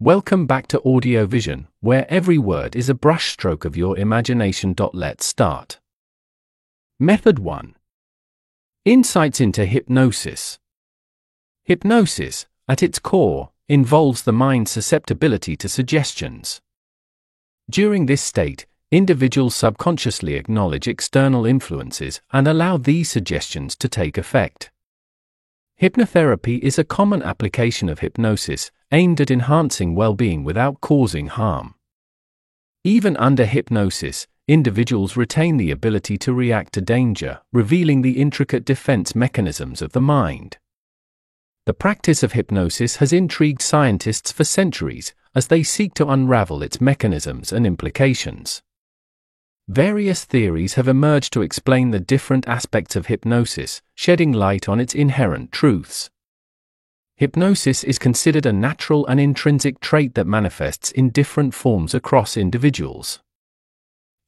Welcome back to Audio Vision, where every word is a brushstroke of your imagination. Let's start. Method 1 Insights into Hypnosis. Hypnosis, at its core, involves the mind's susceptibility to suggestions. During this state, individuals subconsciously acknowledge external influences and allow these suggestions to take effect. Hypnotherapy is a common application of hypnosis aimed at enhancing well being without causing harm. Even under hypnosis, individuals retain the ability to react to danger, revealing the intricate defense mechanisms of the mind. The practice of hypnosis has intrigued scientists for centuries as they seek to unravel its mechanisms and implications. Various theories have emerged to explain the different aspects of hypnosis, shedding light on its inherent truths. Hypnosis is considered a natural and intrinsic trait that manifests in different forms across individuals.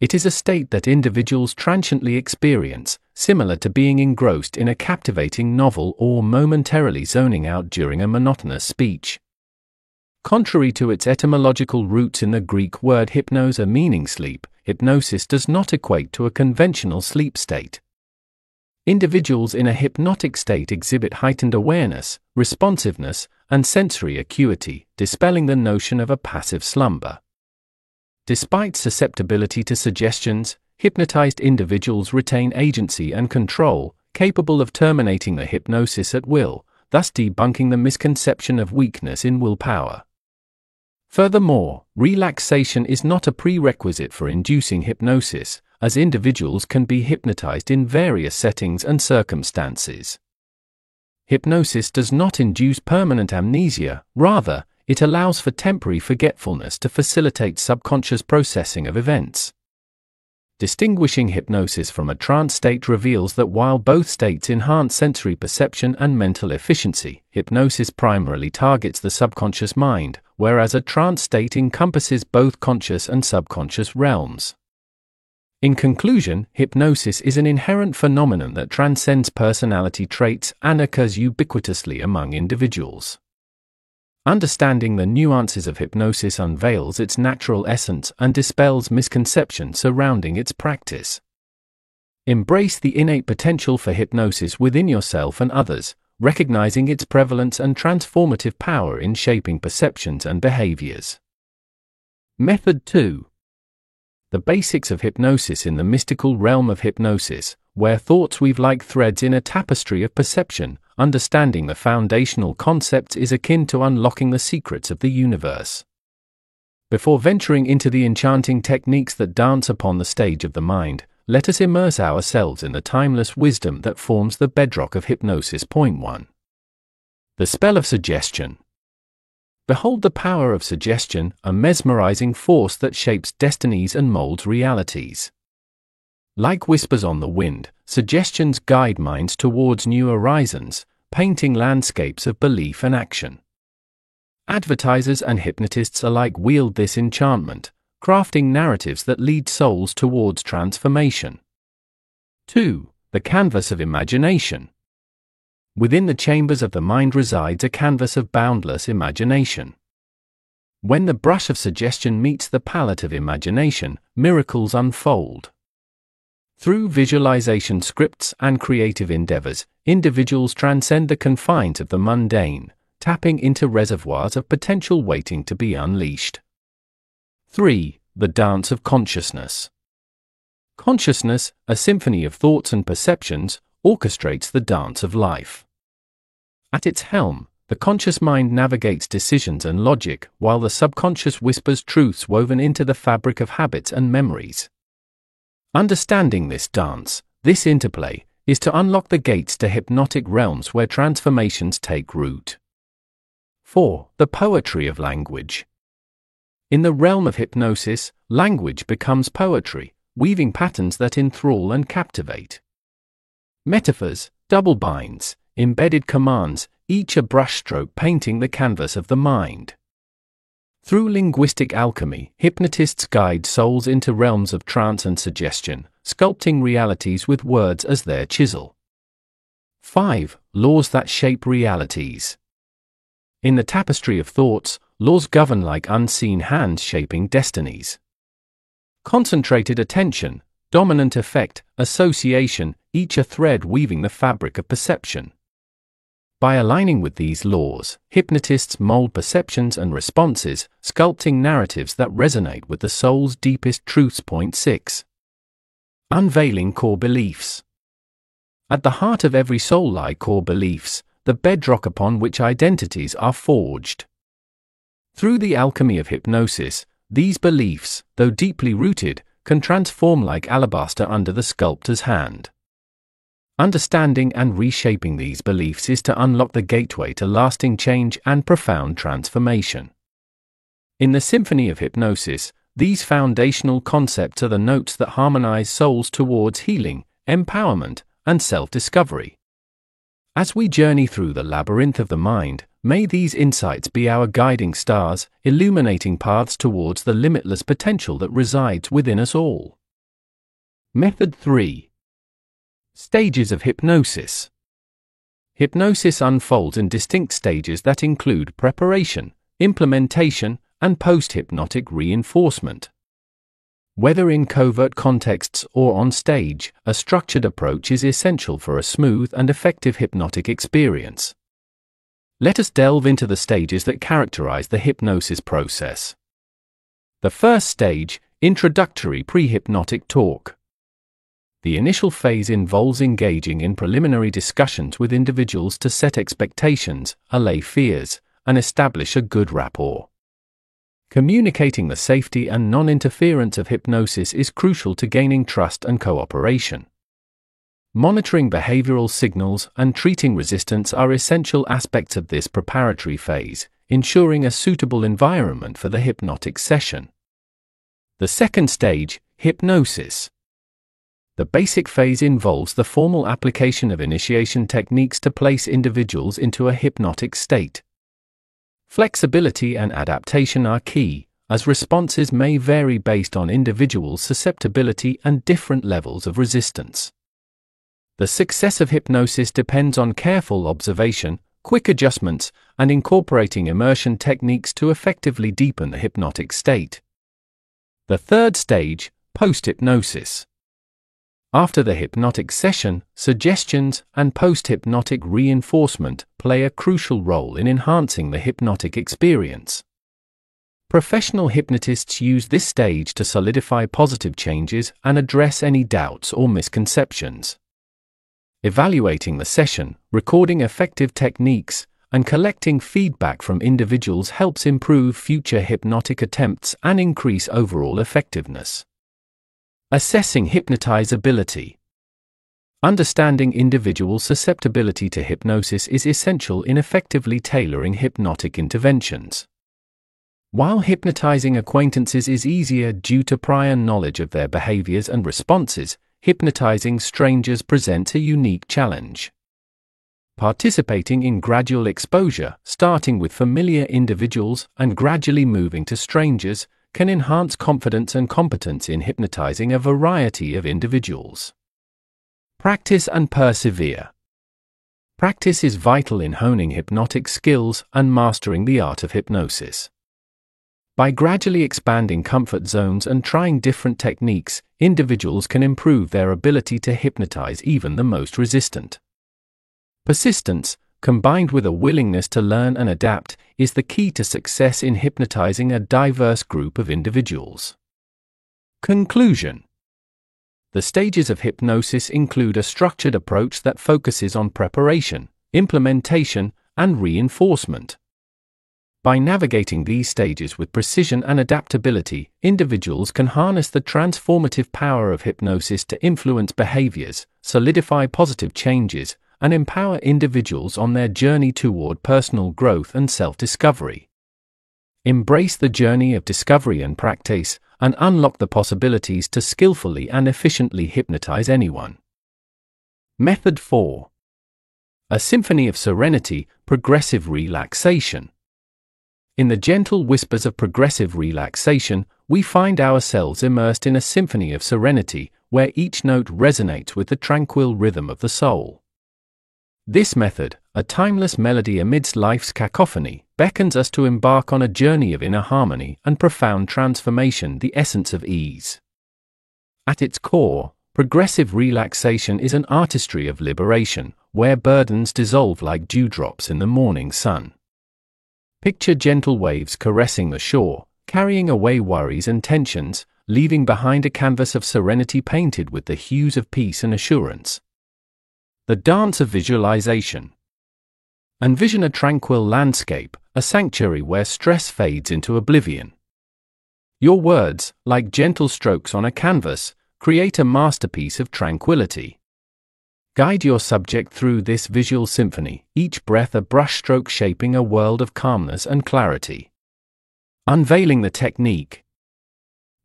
It is a state that individuals transiently experience, similar to being engrossed in a captivating novel or momentarily zoning out during a monotonous speech. Contrary to its etymological roots in the Greek word hypnos, meaning sleep, hypnosis does not equate to a conventional sleep state. Individuals in a hypnotic state exhibit heightened awareness, responsiveness, and sensory acuity, dispelling the notion of a passive slumber. Despite susceptibility to suggestions, hypnotized individuals retain agency and control, capable of terminating the hypnosis at will, thus debunking the misconception of weakness in willpower. Furthermore, relaxation is not a prerequisite for inducing hypnosis, as individuals can be hypnotized in various settings and circumstances. Hypnosis does not induce permanent amnesia, rather, it allows for temporary forgetfulness to facilitate subconscious processing of events. Distinguishing hypnosis from a trance state reveals that while both states enhance sensory perception and mental efficiency, hypnosis primarily targets the subconscious mind, whereas a trance state encompasses both conscious and subconscious realms. In conclusion, hypnosis is an inherent phenomenon that transcends personality traits and occurs ubiquitously among individuals. Understanding the nuances of hypnosis unveils its natural essence and dispels misconceptions surrounding its practice. Embrace the innate potential for hypnosis within yourself and others, recognizing its prevalence and transformative power in shaping perceptions and behaviors. Method 2 The basics of hypnosis in the mystical realm of hypnosis, where thoughts weave like threads in a tapestry of perception, understanding the foundational concepts is akin to unlocking the secrets of the universe. Before venturing into the enchanting techniques that dance upon the stage of the mind, let us immerse ourselves in the timeless wisdom that forms the bedrock of hypnosis. Point 1. The spell of suggestion. Behold the power of suggestion, a mesmerizing force that shapes destinies and molds realities. Like whispers on the wind, suggestions guide minds towards new horizons, painting landscapes of belief and action. Advertisers and hypnotists alike wield this enchantment, crafting narratives that lead souls towards transformation. 2. The canvas of imagination. Within the chambers of the mind resides a canvas of boundless imagination. When the brush of suggestion meets the palette of imagination, miracles unfold. Through visualization scripts and creative endeavors, individuals transcend the confines of the mundane, tapping into reservoirs of potential waiting to be unleashed. 3. The Dance of Consciousness. Consciousness, a symphony of thoughts and perceptions, orchestrates the dance of life. At its helm, the conscious mind navigates decisions and logic, while the subconscious whispers truths woven into the fabric of habits and memories. Understanding this dance, this interplay, is to unlock the gates to hypnotic realms where transformations take root. 4. The poetry of language. In the realm of hypnosis, language becomes poetry, weaving patterns that enthrall and captivate. Metaphors, double binds, embedded commands, each a brushstroke painting the canvas of the mind. Through linguistic alchemy, hypnotists guide souls into realms of trance and suggestion, sculpting realities with words as their chisel. 5. Laws that shape realities. In the tapestry of thoughts, laws govern like unseen hands shaping destinies. Concentrated attention, dominant effect, association, each a thread weaving the fabric of perception. By aligning with these laws, hypnotists mold perceptions and responses, sculpting narratives that resonate with the soul's deepest truths. Point 6. Unveiling core beliefs. At the heart of every soul lie core beliefs, the bedrock upon which identities are forged. Through the alchemy of hypnosis, these beliefs, though deeply rooted, can transform like alabaster under the sculptor's hand. Understanding and reshaping these beliefs is to unlock the gateway to lasting change and profound transformation. In the symphony of hypnosis, these foundational concepts are the notes that harmonize souls towards healing, empowerment, and self discovery. As we journey through the labyrinth of the mind, may these insights be our guiding stars, illuminating paths towards the limitless potential that resides within us all. Method 3 Stages of Hypnosis Hypnosis unfolds in distinct stages that include preparation, implementation, and post hypnotic reinforcement. Whether in covert contexts or on stage, a structured approach is essential for a smooth and effective hypnotic experience. Let us delve into the stages that characterize the hypnosis process. The first stage, introductory pre-hypnotic talk. The initial phase involves engaging in preliminary discussions with individuals to set expectations, allay fears, and establish a good rapport. Communicating the safety and non interference of hypnosis is crucial to gaining trust and cooperation. Monitoring behavioral signals and treating resistance are essential aspects of this preparatory phase, ensuring a suitable environment for the hypnotic session. The second stage, hypnosis. The basic phase involves the formal application of initiation techniques to place individuals into a hypnotic state. Flexibility and adaptation are key, as responses may vary based on individual susceptibility and different levels of resistance. The success of hypnosis depends on careful observation, quick adjustments, and incorporating immersion techniques to effectively deepen the hypnotic state. The third stage, post hypnosis. After the hypnotic session, suggestions and post hypnotic reinforcement play a crucial role in enhancing the hypnotic experience. Professional hypnotists use this stage to solidify positive changes and address any doubts or misconceptions. Evaluating the session, recording effective techniques, and collecting feedback from individuals helps improve future hypnotic attempts and increase overall effectiveness. Assessing hypnotizability. Understanding individual susceptibility to hypnosis is essential in effectively tailoring hypnotic interventions. While hypnotizing acquaintances is easier due to prior knowledge of their behaviors and responses, hypnotizing strangers presents a unique challenge. Participating in gradual exposure, starting with familiar individuals and gradually moving to strangers, can enhance confidence and competence in hypnotizing a variety of individuals. Practice and persevere. Practice is vital in honing hypnotic skills and mastering the art of hypnosis. By gradually expanding comfort zones and trying different techniques, individuals can improve their ability to hypnotize even the most resistant. Persistence, combined with a willingness to learn and adapt, is the key to success in hypnotizing a diverse group of individuals. Conclusion The stages of hypnosis include a structured approach that focuses on preparation, implementation, and reinforcement. By navigating these stages with precision and adaptability, individuals can harness the transformative power of hypnosis to influence behaviors, solidify positive changes, and empower individuals on their journey toward personal growth and self discovery. Embrace the journey of discovery and practice, and unlock the possibilities to skillfully and efficiently hypnotize anyone. Method 4 A Symphony of Serenity, Progressive Relaxation. In the gentle whispers of progressive relaxation, we find ourselves immersed in a symphony of serenity, where each note resonates with the tranquil rhythm of the soul. This method, a timeless melody amidst life's cacophony, beckons us to embark on a journey of inner harmony and profound transformation, the essence of ease. At its core, progressive relaxation is an artistry of liberation, where burdens dissolve like dewdrops in the morning sun. Picture gentle waves caressing the shore, carrying away worries and tensions, leaving behind a canvas of serenity painted with the hues of peace and assurance. The dance of visualization. Envision a tranquil landscape, a sanctuary where stress fades into oblivion. Your words, like gentle strokes on a canvas, create a masterpiece of tranquility. Guide your subject through this visual symphony, each breath a brushstroke shaping a world of calmness and clarity. Unveiling the technique.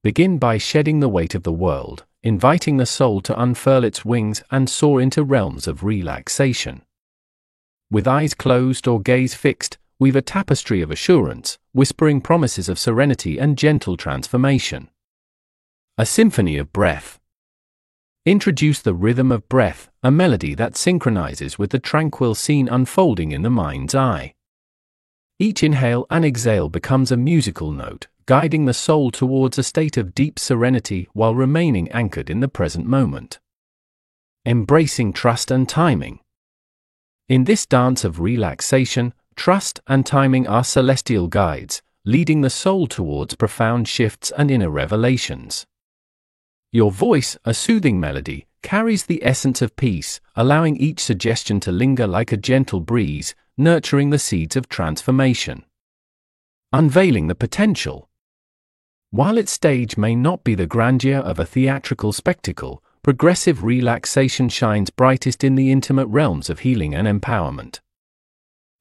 Begin by shedding the weight of the world, inviting the soul to unfurl its wings and soar into realms of relaxation. With eyes closed or gaze fixed, weave a tapestry of assurance, whispering promises of serenity and gentle transformation. A symphony of breath. Introduce the rhythm of breath, a melody that synchronizes with the tranquil scene unfolding in the mind's eye. Each inhale and exhale becomes a musical note, guiding the soul towards a state of deep serenity while remaining anchored in the present moment. Embracing trust and timing. In this dance of relaxation, trust and timing are celestial guides, leading the soul towards profound shifts and inner revelations. Your voice, a soothing melody, carries the essence of peace, allowing each suggestion to linger like a gentle breeze, nurturing the seeds of transformation. Unveiling the potential. While its stage may not be the grandeur of a theatrical spectacle, progressive relaxation shines brightest in the intimate realms of healing and empowerment.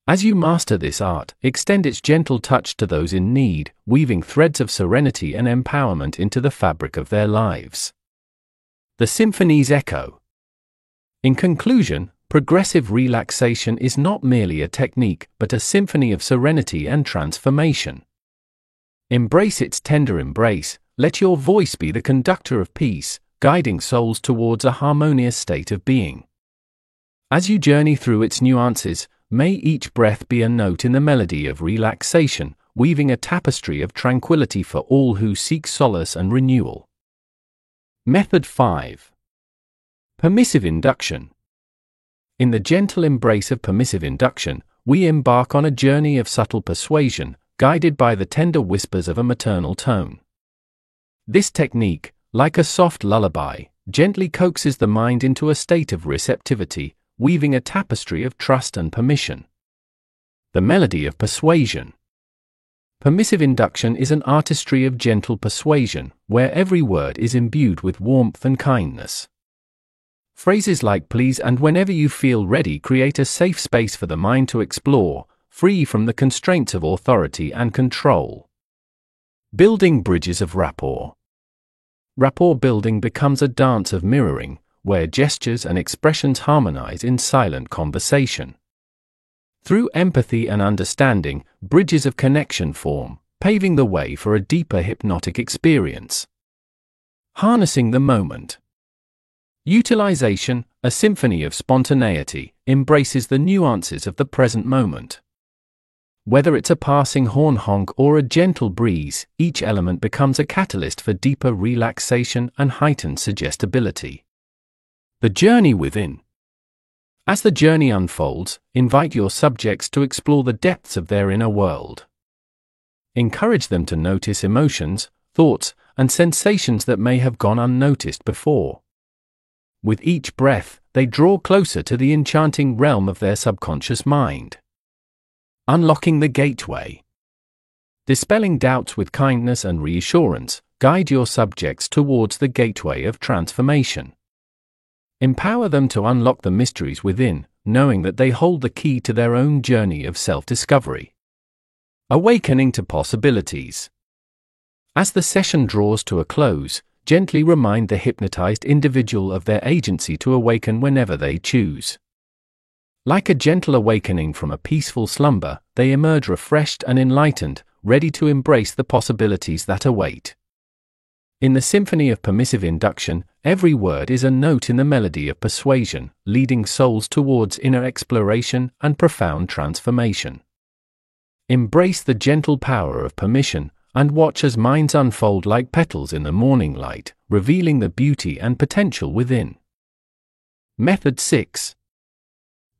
As you master this art, extend its gentle touch to those in need, weaving threads of serenity and empowerment into the fabric of their lives. The symphony's echo. In conclusion, progressive relaxation is not merely a technique, but a symphony of serenity and transformation. Embrace its tender embrace, let your voice be the conductor of peace, guiding souls towards a harmonious state of being. As you journey through its nuances, may each breath be a note in the melody of relaxation, weaving a tapestry of tranquility for all who seek solace and renewal. Method 5 Permissive Induction In the gentle embrace of permissive induction, we embark on a journey of subtle persuasion, guided by the tender whispers of a maternal tone. This technique, like a soft lullaby, gently coaxes the mind into a state of receptivity, weaving a tapestry of trust and permission. The melody of persuasion. Permissive induction is an artistry of gentle persuasion, where every word is imbued with warmth and kindness. Phrases like please and whenever you feel ready create a safe space for the mind to explore, free from the constraints of authority and control. Building bridges of rapport rapport building becomes a dance of mirroring, where gestures and expressions harmonize in silent conversation. Through empathy and understanding, bridges of connection form, paving the way for a deeper hypnotic experience. Harnessing the moment. Utilization, a symphony of spontaneity, embraces the nuances of the present moment. Whether it's a passing horn honk or a gentle breeze, each element becomes a catalyst for deeper relaxation and heightened suggestibility. The journey within. As the journey unfolds, invite your subjects to explore the depths of their inner world. Encourage them to notice emotions, thoughts, and sensations that may have gone unnoticed before. With each breath, they draw closer to the enchanting realm of their subconscious mind. Unlocking the gateway. Dispelling doubts with kindness and reassurance, guide your subjects towards the gateway of transformation. Empower them to unlock the mysteries within, knowing that they hold the key to their own journey of self discovery. Awakening to possibilities. As the session draws to a close, gently remind the hypnotized individual of their agency to awaken whenever they choose. Like a gentle awakening from a peaceful slumber, they emerge refreshed and enlightened, ready to embrace the possibilities that await. In the symphony of permissive induction, every word is a note in the melody of persuasion, leading souls towards inner exploration and profound transformation. Embrace the gentle power of permission and watch as minds unfold like petals in the morning light, revealing the beauty and potential within. Method 6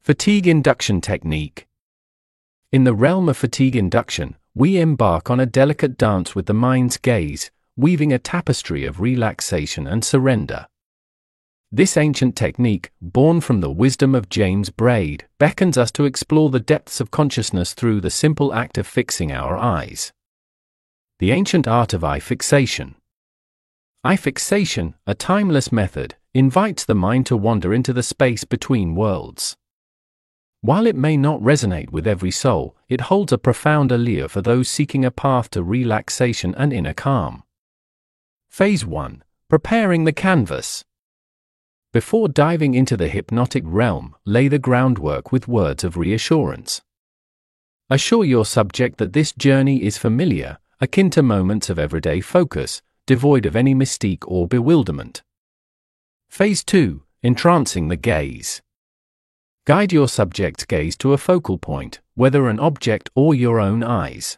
Fatigue Induction Technique In the realm of fatigue induction, we embark on a delicate dance with the mind's gaze, weaving a tapestry of relaxation and surrender. This ancient technique, born from the wisdom of James Braid, beckons us to explore the depths of consciousness through the simple act of fixing our eyes. The ancient art of eye fixation. Eye fixation, a timeless method, invites the mind to wander into the space between worlds. While it may not resonate with every soul, it holds a profound allure for those seeking a path to relaxation and inner calm. Phase 1 Preparing the Canvas. Before diving into the hypnotic realm, lay the groundwork with words of reassurance. Assure your subject that this journey is familiar, akin to moments of everyday focus, devoid of any mystique or bewilderment. Phase 2 Entrancing the Gaze. Guide your subject's gaze to a focal point, whether an object or your own eyes.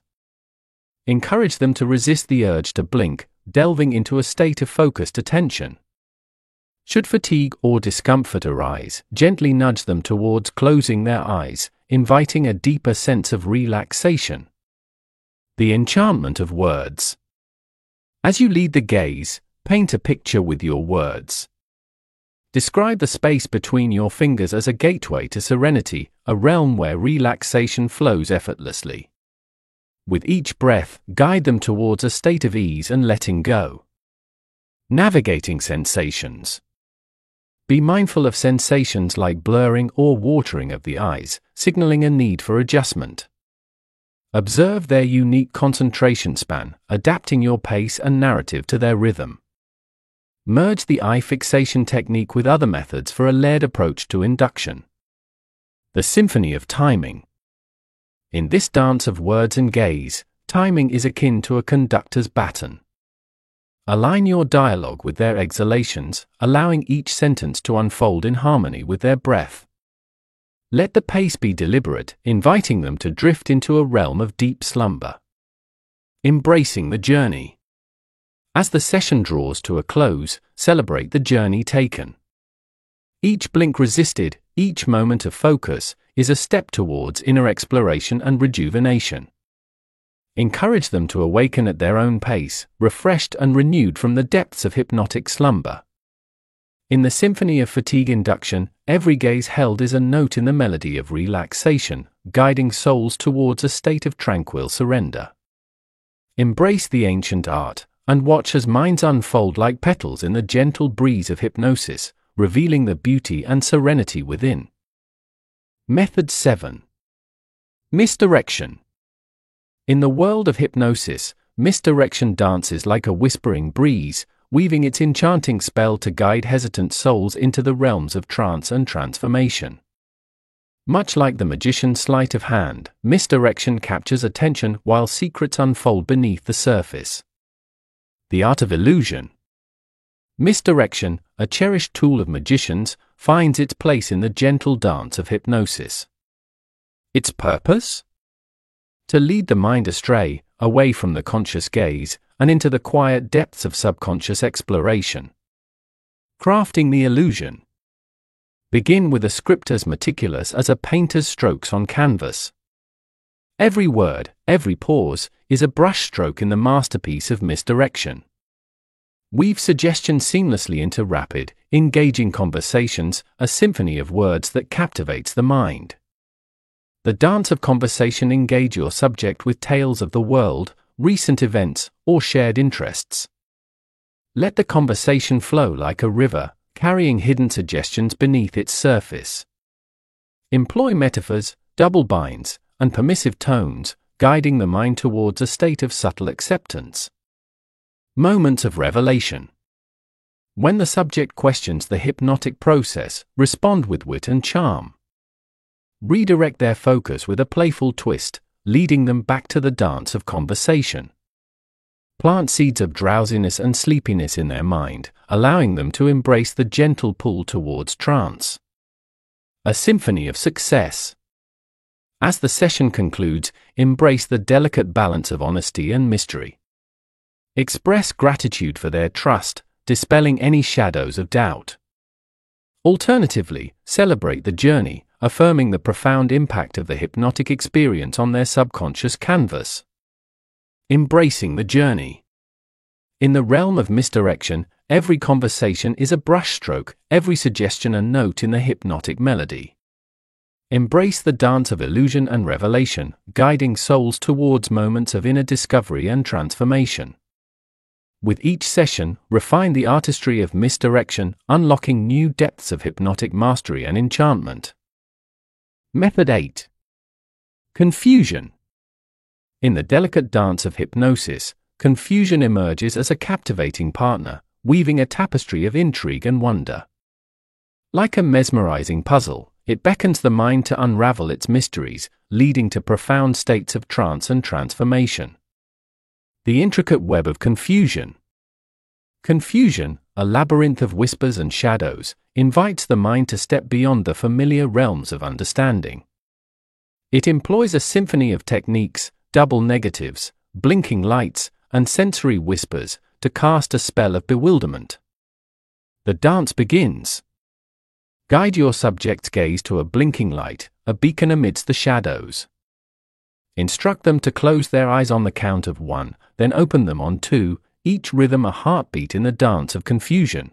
Encourage them to resist the urge to blink, delving into a state of focused attention. Should fatigue or discomfort arise, gently nudge them towards closing their eyes, inviting a deeper sense of relaxation. The enchantment of words. As you lead the gaze, paint a picture with your words. Describe the space between your fingers as a gateway to serenity, a realm where relaxation flows effortlessly. With each breath, guide them towards a state of ease and letting go. Navigating sensations. Be mindful of sensations like blurring or watering of the eyes, signaling a need for adjustment. Observe their unique concentration span, adapting your pace and narrative to their rhythm. Merge the eye fixation technique with other methods for a layered approach to induction. The Symphony of Timing. In this dance of words and gaze, timing is akin to a conductor's baton. Align your dialogue with their exhalations, allowing each sentence to unfold in harmony with their breath. Let the pace be deliberate, inviting them to drift into a realm of deep slumber. Embracing the journey. As the session draws to a close, celebrate the journey taken. Each blink resisted, each moment of focus, is a step towards inner exploration and rejuvenation. Encourage them to awaken at their own pace, refreshed and renewed from the depths of hypnotic slumber. In the symphony of fatigue induction, every gaze held is a note in the melody of relaxation, guiding souls towards a state of tranquil surrender. Embrace the ancient art, and watch as minds unfold like petals in the gentle breeze of hypnosis, revealing the beauty and serenity within. Method 7 Misdirection in the world of hypnosis, misdirection dances like a whispering breeze, weaving its enchanting spell to guide hesitant souls into the realms of trance and transformation. Much like the magician's sleight of hand, misdirection captures attention while secrets unfold beneath the surface. The art of illusion. Misdirection, a cherished tool of magicians, finds its place in the gentle dance of hypnosis. Its purpose? to lead the mind astray, away from the conscious gaze, and into the quiet depths of subconscious exploration. Crafting the illusion. Begin with a script as meticulous as a painter's strokes on canvas. Every word, every pause, is a brushstroke in the masterpiece of misdirection. Weave suggestion seamlessly into rapid, engaging conversations, a symphony of words that captivates the mind. The dance of conversation engage your subject with tales of the world, recent events, or shared interests. Let the conversation flow like a river, carrying hidden suggestions beneath its surface. Employ metaphors, double binds, and permissive tones, guiding the mind towards a state of subtle acceptance. Moments of revelation. When the subject questions the hypnotic process, respond with wit and charm redirect their focus with a playful twist, leading them back to the dance of conversation. plant seeds of drowsiness and sleepiness in their mind, allowing them to embrace the gentle pull towards trance. A symphony of success. As the session concludes, embrace the delicate balance of honesty and mystery. Express gratitude for their trust, dispelling any shadows of doubt. Alternatively, celebrate the journey, affirming the profound impact of the hypnotic experience on their subconscious canvas. Embracing the journey. In the realm of misdirection, every conversation is a brushstroke, every suggestion a note in the hypnotic melody. Embrace the dance of illusion and revelation, guiding souls towards moments of inner discovery and transformation. With each session, refine the artistry of misdirection, unlocking new depths of hypnotic mastery and enchantment. Method 8 Confusion. In the delicate dance of hypnosis, confusion emerges as a captivating partner, weaving a tapestry of intrigue and wonder. Like a mesmerizing puzzle, it beckons the mind to unravel its mysteries, leading to profound states of trance and transformation. The intricate web of confusion. Confusion, a labyrinth of whispers and shadows, invites the mind to step beyond the familiar realms of understanding. It employs a symphony of techniques, double negatives, blinking lights, and sensory whispers to cast a spell of bewilderment. The dance begins. Guide your subject's gaze to a blinking light, a beacon amidst the shadows. Instruct them to close their eyes on the count of one, then open them on two, each rhythm a heartbeat in the dance of confusion.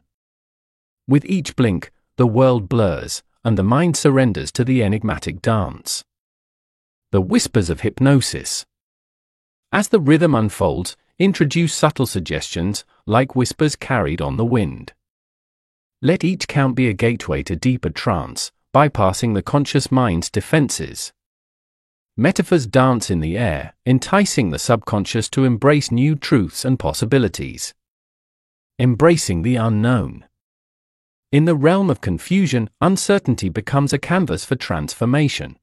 With each blink, the world blurs, and the mind surrenders to the enigmatic dance. The whispers of hypnosis. As the rhythm unfolds, introduce subtle suggestions, like whispers carried on the wind. Let each count be a gateway to deeper trance, bypassing the conscious mind's defenses. Metaphors dance in the air, enticing the subconscious to embrace new truths and possibilities. Embracing the unknown. In the realm of confusion, uncertainty becomes a canvas for transformation.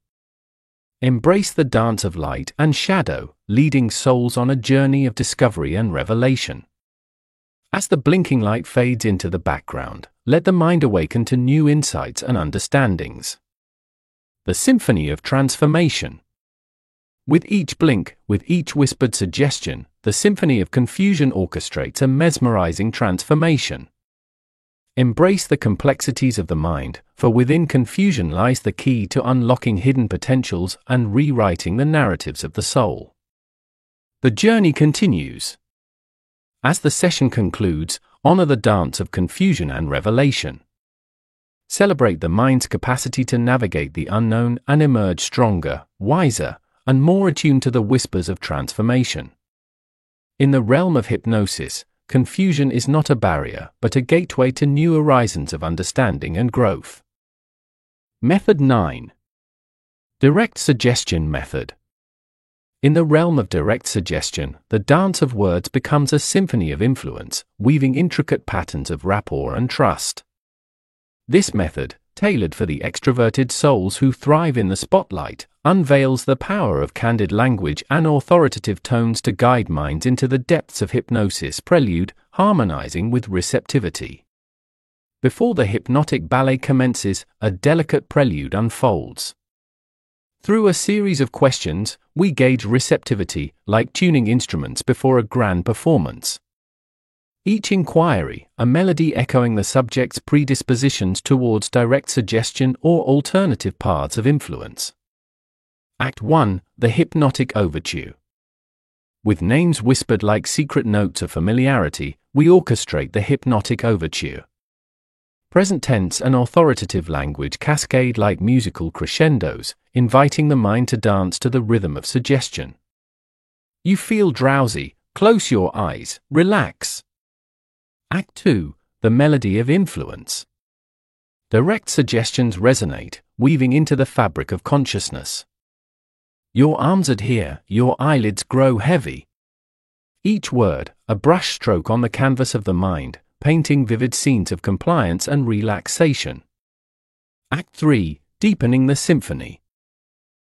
Embrace the dance of light and shadow, leading souls on a journey of discovery and revelation. As the blinking light fades into the background, let the mind awaken to new insights and understandings. The Symphony of Transformation. With each blink, with each whispered suggestion, the symphony of confusion orchestrates a mesmerizing transformation. Embrace the complexities of the mind, for within confusion lies the key to unlocking hidden potentials and rewriting the narratives of the soul. The journey continues. As the session concludes, honor the dance of confusion and revelation. Celebrate the mind's capacity to navigate the unknown and emerge stronger, wiser, and more attuned to the whispers of transformation. In the realm of hypnosis, confusion is not a barrier, but a gateway to new horizons of understanding and growth. Method 9 Direct Suggestion Method In the realm of direct suggestion, the dance of words becomes a symphony of influence, weaving intricate patterns of rapport and trust. This method, tailored for the extroverted souls who thrive in the spotlight, unveils the power of candid language and authoritative tones to guide minds into the depths of hypnosis prelude, harmonizing with receptivity. Before the hypnotic ballet commences, a delicate prelude unfolds. Through a series of questions, we gauge receptivity, like tuning instruments before a grand performance. Each inquiry, a melody echoing the subject's predispositions towards direct suggestion or alternative paths of influence. Act 1 The Hypnotic Overture. With names whispered like secret notes of familiarity, we orchestrate the hypnotic overture. Present tense and authoritative language cascade like musical crescendos, inviting the mind to dance to the rhythm of suggestion. You feel drowsy, close your eyes, relax. Act 2 The Melody of Influence. Direct suggestions resonate, weaving into the fabric of consciousness. Your arms adhere, your eyelids grow heavy. Each word, a brushstroke on the canvas of the mind, painting vivid scenes of compliance and relaxation. Act 3 Deepening the Symphony.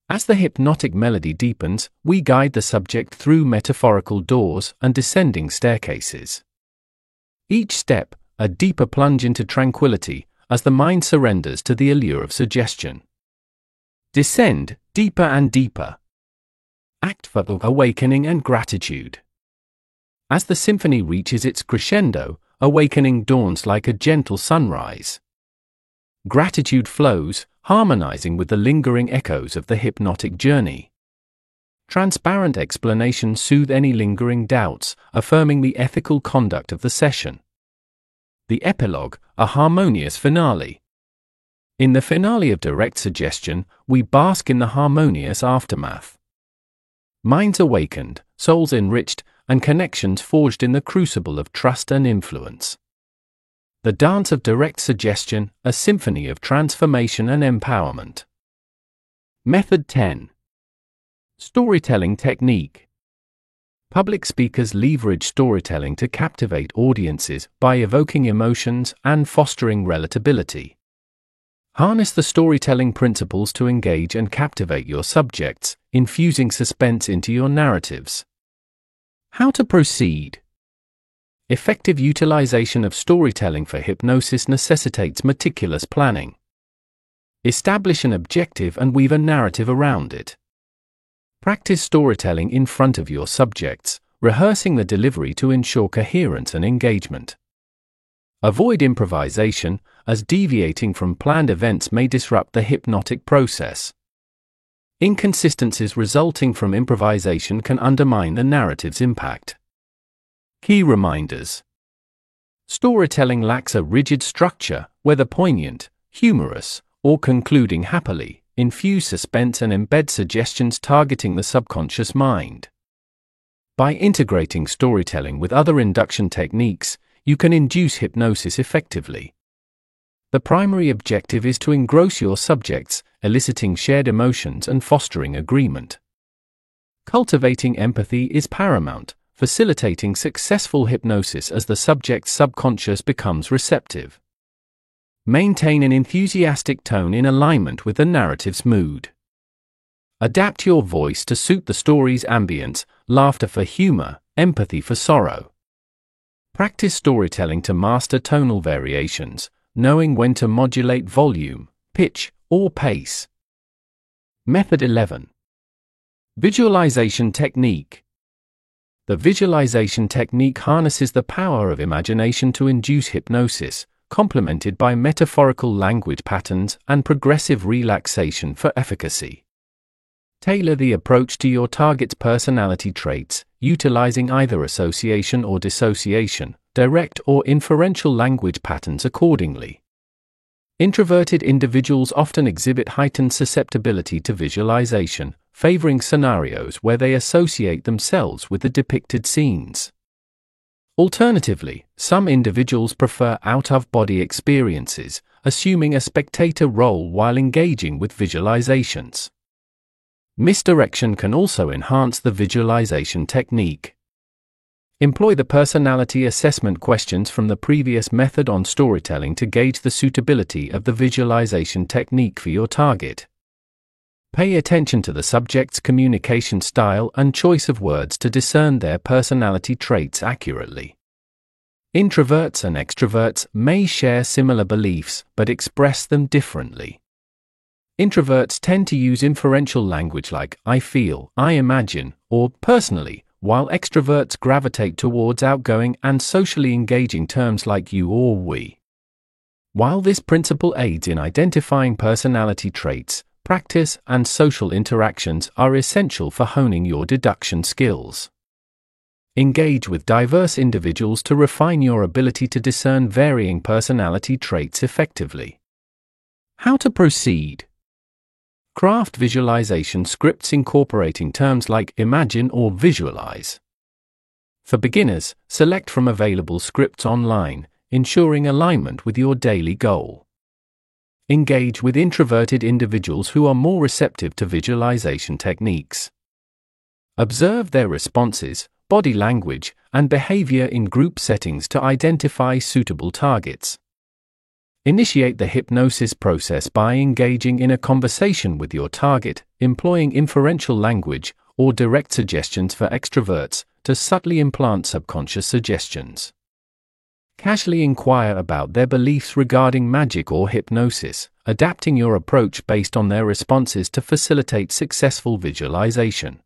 As the hypnotic melody deepens, we guide the subject through metaphorical doors and descending staircases. Each step, a deeper plunge into tranquility, as the mind surrenders to the allure of suggestion. Descend deeper and deeper. Act for awakening and gratitude. As the symphony reaches its crescendo, awakening dawns like a gentle sunrise. Gratitude flows, harmonizing with the lingering echoes of the hypnotic journey. Transparent explanations soothe any lingering doubts, affirming the ethical conduct of the session. The epilogue, a harmonious finale. In the finale of direct suggestion, we bask in the harmonious aftermath. Minds awakened, souls enriched, and connections forged in the crucible of trust and influence. The Dance of Direct Suggestion, a symphony of transformation and empowerment. Method 10 Storytelling Technique Public speakers leverage storytelling to captivate audiences by evoking emotions and fostering relatability. Harness the storytelling principles to engage and captivate your subjects, infusing suspense into your narratives. How to proceed? Effective utilization of storytelling for hypnosis necessitates meticulous planning. Establish an objective and weave a narrative around it. Practice storytelling in front of your subjects, rehearsing the delivery to ensure coherence and engagement. Avoid improvisation, as deviating from planned events may disrupt the hypnotic process. Inconsistencies resulting from improvisation can undermine the narrative's impact. Key reminders Storytelling lacks a rigid structure, whether poignant, humorous, or concluding happily. Infuse suspense and embed suggestions targeting the subconscious mind. By integrating storytelling with other induction techniques, you can induce hypnosis effectively. The primary objective is to engross your subjects, eliciting shared emotions and fostering agreement. Cultivating empathy is paramount, facilitating successful hypnosis as the subject's subconscious becomes receptive. Maintain an enthusiastic tone in alignment with the narrative's mood. Adapt your voice to suit the story's ambience, laughter for humor, empathy for sorrow. Practice storytelling to master tonal variations, knowing when to modulate volume, pitch, or pace. Method 11 Visualization Technique the visualization technique harnesses the power of imagination to induce hypnosis, complemented by metaphorical language patterns and progressive relaxation for efficacy. Tailor the approach to your target's personality traits, utilizing either association or dissociation, direct or inferential language patterns accordingly. Introverted individuals often exhibit heightened susceptibility to visualization, favoring scenarios where they associate themselves with the depicted scenes. Alternatively, some individuals prefer out of body experiences, assuming a spectator role while engaging with visualizations. Misdirection can also enhance the visualization technique. Employ the personality assessment questions from the previous method on storytelling to gauge the suitability of the visualization technique for your target. Pay attention to the subject's communication style and choice of words to discern their personality traits accurately. Introverts and extroverts may share similar beliefs but express them differently. Introverts tend to use inferential language like I feel, I imagine, or personally, while extroverts gravitate towards outgoing and socially engaging terms like you or we. While this principle aids in identifying personality traits, practice, and social interactions are essential for honing your deduction skills. Engage with diverse individuals to refine your ability to discern varying personality traits effectively. How to proceed? Craft visualization scripts incorporating terms like imagine or visualize. For beginners, select from available scripts online, ensuring alignment with your daily goal. Engage with introverted individuals who are more receptive to visualization techniques. Observe their responses, body language, and behavior in group settings to identify suitable targets. Initiate the hypnosis process by engaging in a conversation with your target, employing inferential language or direct suggestions for extroverts to subtly implant subconscious suggestions. Casually inquire about their beliefs regarding magic or hypnosis, adapting your approach based on their responses to facilitate successful visualization.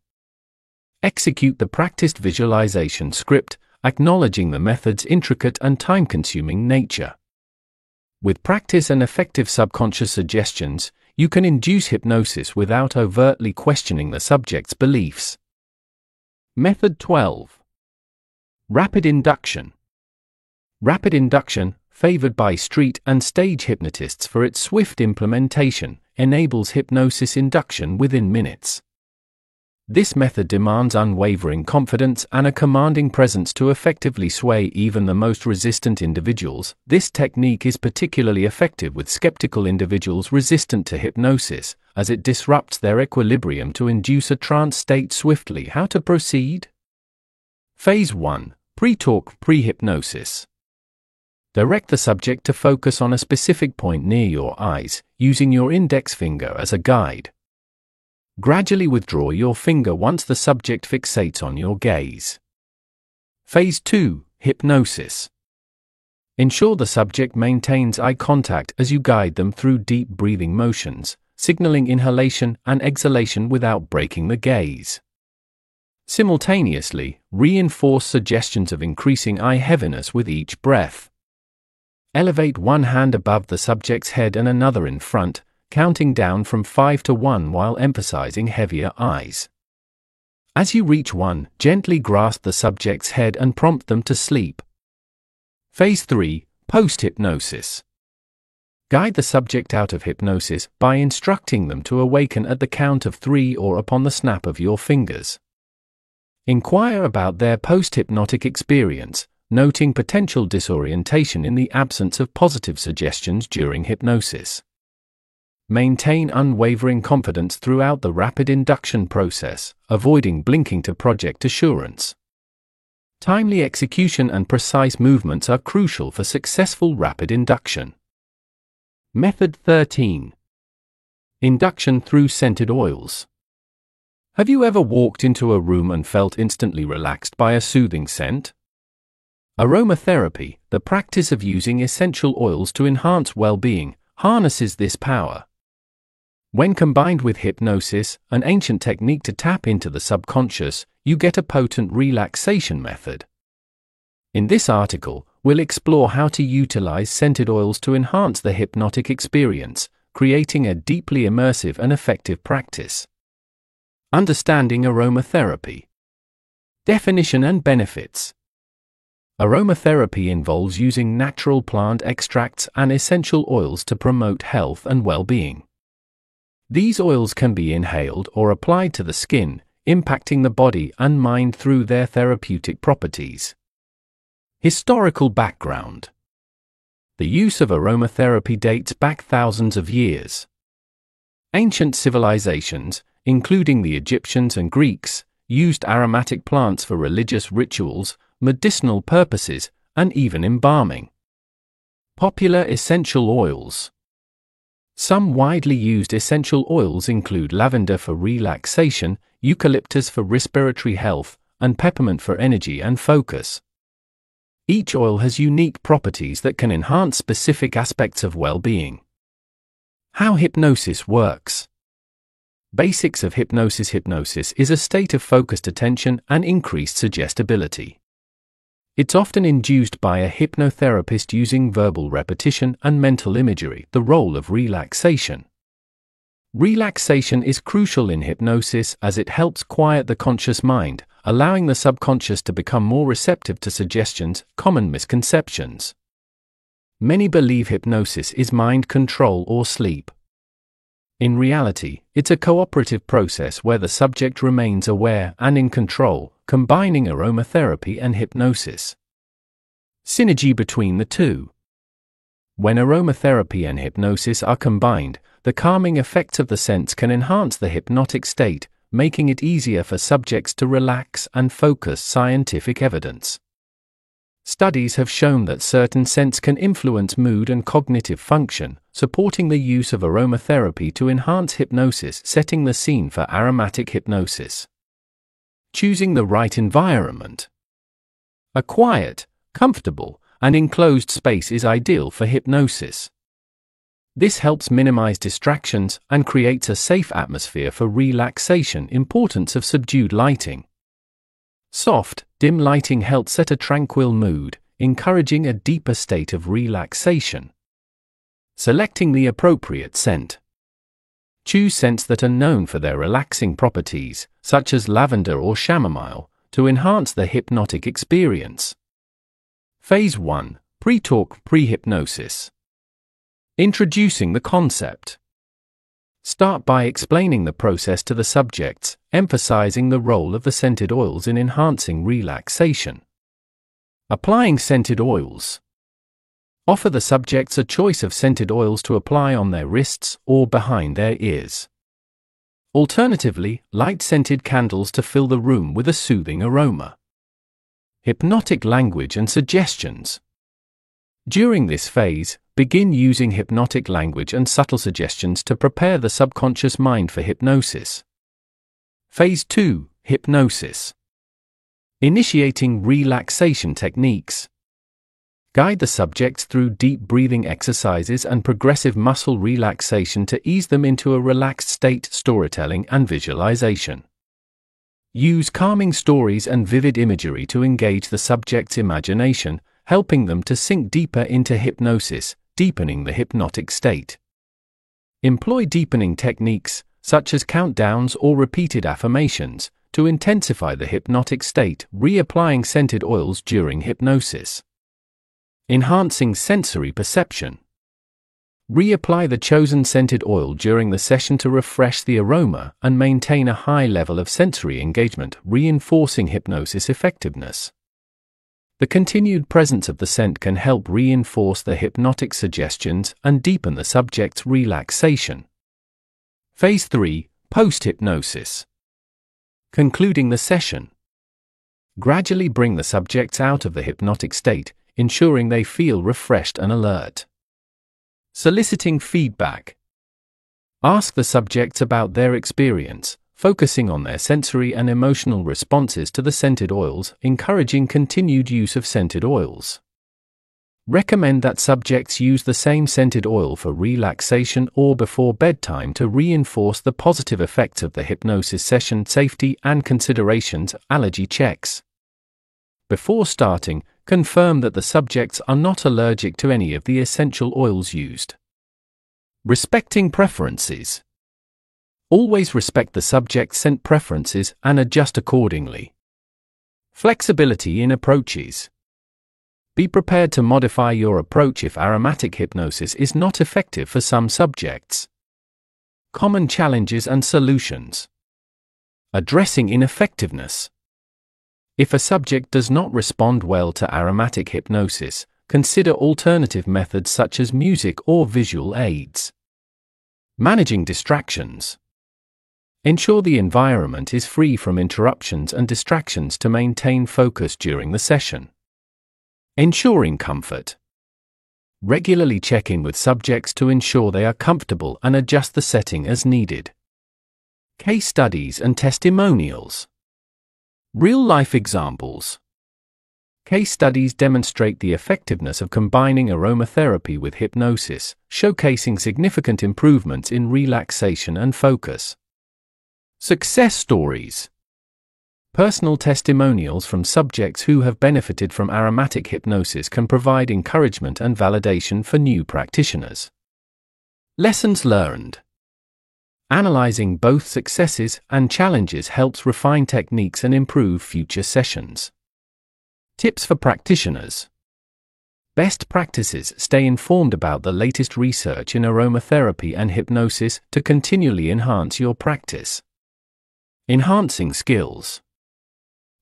Execute the practiced visualization script, acknowledging the method's intricate and time consuming nature. With practice and effective subconscious suggestions, you can induce hypnosis without overtly questioning the subject's beliefs. Method 12 Rapid Induction Rapid induction, favored by street and stage hypnotists for its swift implementation, enables hypnosis induction within minutes. This method demands unwavering confidence and a commanding presence to effectively sway even the most resistant individuals. This technique is particularly effective with skeptical individuals resistant to hypnosis, as it disrupts their equilibrium to induce a trance state swiftly. How to proceed? Phase 1 Pre talk pre hypnosis. Direct the subject to focus on a specific point near your eyes, using your index finger as a guide. Gradually withdraw your finger once the subject fixates on your gaze. Phase 2 Hypnosis. Ensure the subject maintains eye contact as you guide them through deep breathing motions, signaling inhalation and exhalation without breaking the gaze. Simultaneously, reinforce suggestions of increasing eye heaviness with each breath. Elevate one hand above the subject's head and another in front, counting down from 5 to 1 while emphasizing heavier eyes. As you reach 1, gently grasp the subject's head and prompt them to sleep. Phase 3 Post hypnosis. Guide the subject out of hypnosis by instructing them to awaken at the count of 3 or upon the snap of your fingers. Inquire about their post hypnotic experience, noting potential disorientation in the absence of positive suggestions during hypnosis. Maintain unwavering confidence throughout the rapid induction process, avoiding blinking to project assurance. Timely execution and precise movements are crucial for successful rapid induction. Method 13 Induction through scented oils. Have you ever walked into a room and felt instantly relaxed by a soothing scent? Aromatherapy, the practice of using essential oils to enhance well being, harnesses this power. When combined with hypnosis, an ancient technique to tap into the subconscious, you get a potent relaxation method. In this article, we'll explore how to utilize scented oils to enhance the hypnotic experience, creating a deeply immersive and effective practice. Understanding aromatherapy. Definition and benefits. Aromatherapy involves using natural plant extracts and essential oils to promote health and well being. These oils can be inhaled or applied to the skin, impacting the body and mind through their therapeutic properties. Historical background The use of aromatherapy dates back thousands of years. Ancient civilizations, including the Egyptians and Greeks, used aromatic plants for religious rituals, medicinal purposes, and even embalming. Popular essential oils some widely used essential oils include lavender for relaxation, eucalyptus for respiratory health, and peppermint for energy and focus. Each oil has unique properties that can enhance specific aspects of well being. How hypnosis works. Basics of hypnosis Hypnosis is a state of focused attention and increased suggestibility. It's often induced by a hypnotherapist using verbal repetition and mental imagery, the role of relaxation. Relaxation is crucial in hypnosis as it helps quiet the conscious mind, allowing the subconscious to become more receptive to suggestions, common misconceptions. Many believe hypnosis is mind control or sleep. In reality, it's a cooperative process where the subject remains aware and in control, combining aromatherapy and hypnosis. Synergy between the two. When aromatherapy and hypnosis are combined, the calming effects of the scents can enhance the hypnotic state, making it easier for subjects to relax and focus scientific evidence. Studies have shown that certain scents can influence mood and cognitive function, supporting the use of aromatherapy to enhance hypnosis, setting the scene for aromatic hypnosis. Choosing the right environment. A quiet, comfortable, and enclosed space is ideal for hypnosis. This helps minimize distractions and creates a safe atmosphere for relaxation. Importance of subdued lighting. Soft, dim lighting helps set a tranquil mood, encouraging a deeper state of relaxation. Selecting the appropriate scent. Choose scents that are known for their relaxing properties, such as lavender or chamomile, to enhance the hypnotic experience. Phase 1 Pre Talk Pre Hypnosis Introducing the concept. Start by explaining the process to the subjects, emphasizing the role of the scented oils in enhancing relaxation. Applying scented oils. Offer the subjects a choice of scented oils to apply on their wrists or behind their ears. Alternatively, light scented candles to fill the room with a soothing aroma. Hypnotic language and suggestions. During this phase, Begin using hypnotic language and subtle suggestions to prepare the subconscious mind for hypnosis. Phase 2 Hypnosis Initiating relaxation techniques. Guide the subjects through deep breathing exercises and progressive muscle relaxation to ease them into a relaxed state, storytelling, and visualization. Use calming stories and vivid imagery to engage the subject's imagination, helping them to sink deeper into hypnosis, deepening the hypnotic state. Employ deepening techniques, such as countdowns or repeated affirmations, to intensify the hypnotic state, reapplying scented oils during hypnosis. Enhancing sensory perception. Reapply the chosen scented oil during the session to refresh the aroma and maintain a high level of sensory engagement, reinforcing hypnosis effectiveness. The continued presence of the scent can help reinforce the hypnotic suggestions and deepen the subject's relaxation. Phase 3 Post hypnosis. Concluding the session. Gradually bring the subjects out of the hypnotic state, ensuring they feel refreshed and alert. Soliciting feedback. Ask the subjects about their experience, focusing on their sensory and emotional responses to the scented oils, encouraging continued use of scented oils. Recommend that subjects use the same scented oil for relaxation or before bedtime to reinforce the positive effects of the hypnosis session safety and considerations allergy checks. Before starting, confirm that the subjects are not allergic to any of the essential oils used. Respecting preferences. Always respect the subject's scent preferences and adjust accordingly. Flexibility in approaches. Be prepared to modify your approach if aromatic hypnosis is not effective for some subjects. Common challenges and solutions. Addressing ineffectiveness. If a subject does not respond well to aromatic hypnosis, consider alternative methods such as music or visual aids. Managing distractions. Ensure the environment is free from interruptions and distractions to maintain focus during the session. Ensuring comfort. Regularly check in with subjects to ensure they are comfortable and adjust the setting as needed. Case studies and testimonials. Real life examples. Case studies demonstrate the effectiveness of combining aromatherapy with hypnosis, showcasing significant improvements in relaxation and focus. Success stories. Personal testimonials from subjects who have benefited from aromatic hypnosis can provide encouragement and validation for new practitioners. Lessons learned. Analyzing both successes and challenges helps refine techniques and improve future sessions. Tips for practitioners. Best practices stay informed about the latest research in aromatherapy and hypnosis to continually enhance your practice. Enhancing skills.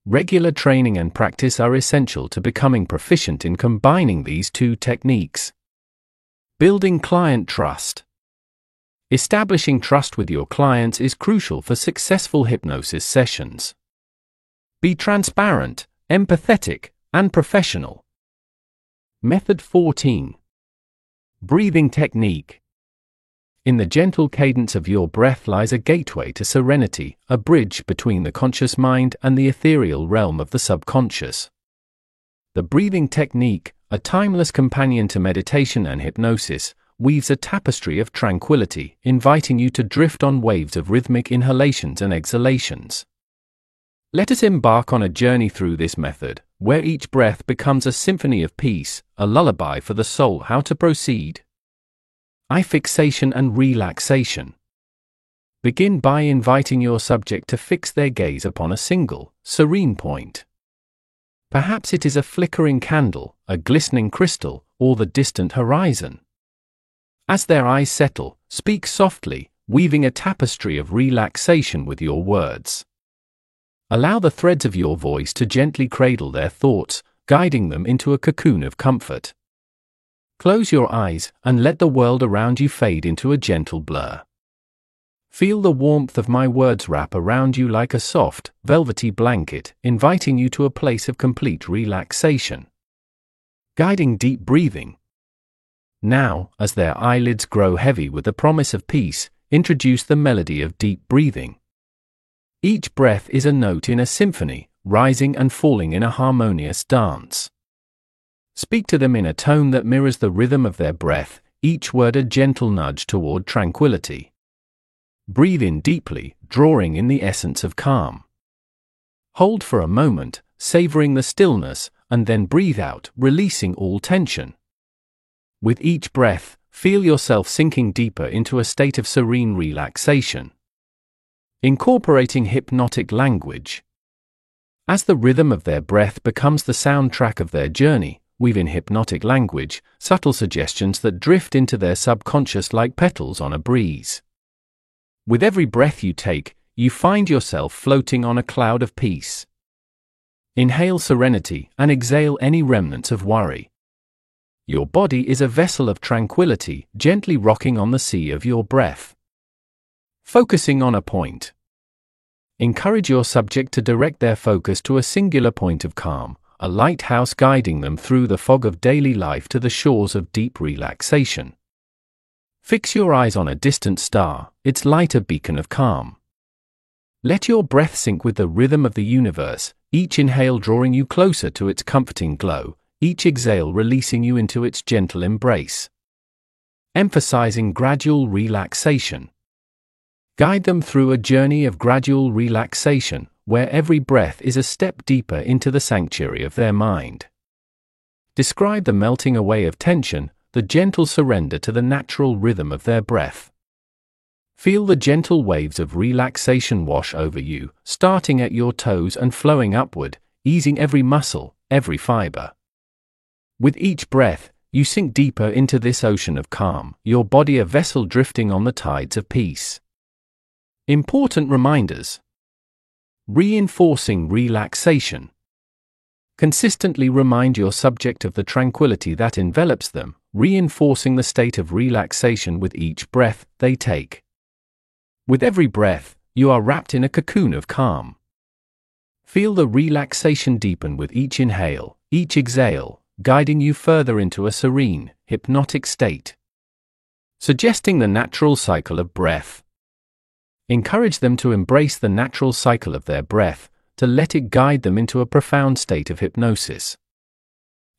Regular training and practice are essential to becoming proficient in combining these two techniques. Building client trust. Establishing trust with your clients is crucial for successful hypnosis sessions. Be transparent, empathetic, and professional. Method 14 Breathing Technique In the gentle cadence of your breath lies a gateway to serenity, a bridge between the conscious mind and the ethereal realm of the subconscious. The breathing technique, a timeless companion to meditation and hypnosis, weaves a tapestry of tranquility, inviting you to drift on waves of rhythmic inhalations and exhalations. Let us embark on a journey through this method, where each breath becomes a symphony of peace, a lullaby for the soul. How to proceed? Eye fixation and relaxation. Begin by inviting your subject to fix their gaze upon a single, serene point. Perhaps it is a flickering candle, a glistening crystal, or the distant horizon. As their eyes settle, speak softly, weaving a tapestry of relaxation with your words. Allow the threads of your voice to gently cradle their thoughts, guiding them into a cocoon of comfort. Close your eyes and let the world around you fade into a gentle blur. Feel the warmth of my words wrap around you like a soft, velvety blanket, inviting you to a place of complete relaxation. Guiding deep breathing, now, as their eyelids grow heavy with the promise of peace, introduce the melody of deep breathing. Each breath is a note in a symphony, rising and falling in a harmonious dance. Speak to them in a tone that mirrors the rhythm of their breath, each word a gentle nudge toward tranquility. Breathe in deeply, drawing in the essence of calm. Hold for a moment, savoring the stillness, and then breathe out, releasing all tension. With each breath, feel yourself sinking deeper into a state of serene relaxation. Incorporating hypnotic language. As the rhythm of their breath becomes the soundtrack of their journey, weave in hypnotic language, subtle suggestions that drift into their subconscious like petals on a breeze. With every breath you take, you find yourself floating on a cloud of peace. Inhale serenity and exhale any remnants of worry. Your body is a vessel of tranquility, gently rocking on the sea of your breath. Focusing on a point. Encourage your subject to direct their focus to a singular point of calm, a lighthouse guiding them through the fog of daily life to the shores of deep relaxation. Fix your eyes on a distant star, its light a beacon of calm. Let your breath sync with the rhythm of the universe, each inhale drawing you closer to its comforting glow, each exhale releasing you into its gentle embrace. Emphasizing gradual relaxation. Guide them through a journey of gradual relaxation, where every breath is a step deeper into the sanctuary of their mind. Describe the melting away of tension, the gentle surrender to the natural rhythm of their breath. Feel the gentle waves of relaxation wash over you, starting at your toes and flowing upward, easing every muscle, every fiber. With each breath, you sink deeper into this ocean of calm, your body a vessel drifting on the tides of peace. Important reminders Reinforcing relaxation. Consistently remind your subject of the tranquility that envelops them, reinforcing the state of relaxation with each breath they take. With every breath, you are wrapped in a cocoon of calm. Feel the relaxation deepen with each inhale, each exhale, guiding you further into a serene, hypnotic state. Suggesting the natural cycle of breath. Encourage them to embrace the natural cycle of their breath, to let it guide them into a profound state of hypnosis.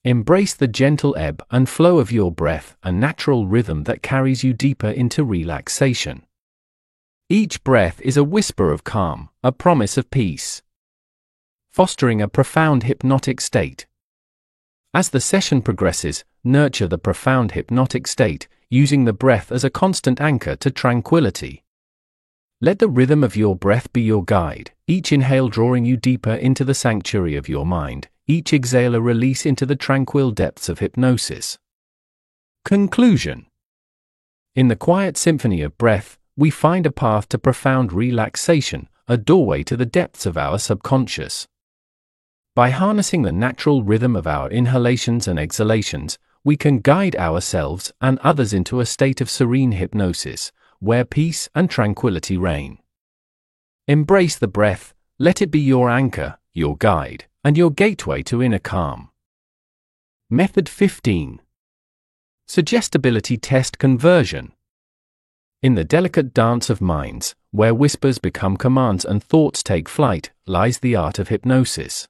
Embrace the gentle ebb and flow of your breath, a natural rhythm that carries you deeper into relaxation. Each breath is a whisper of calm, a promise of peace. Fostering a profound hypnotic state. As the session progresses, nurture the profound hypnotic state, using the breath as a constant anchor to tranquility. Let the rhythm of your breath be your guide, each inhale drawing you deeper into the sanctuary of your mind, each exhale a release into the tranquil depths of hypnosis. Conclusion In the quiet symphony of breath, we find a path to profound relaxation, a doorway to the depths of our subconscious. By harnessing the natural rhythm of our inhalations and exhalations, we can guide ourselves and others into a state of serene hypnosis, where peace and tranquility reign. Embrace the breath, let it be your anchor, your guide, and your gateway to inner calm. Method 15 Suggestibility Test Conversion. In the delicate dance of minds, where whispers become commands and thoughts take flight, lies the art of hypnosis.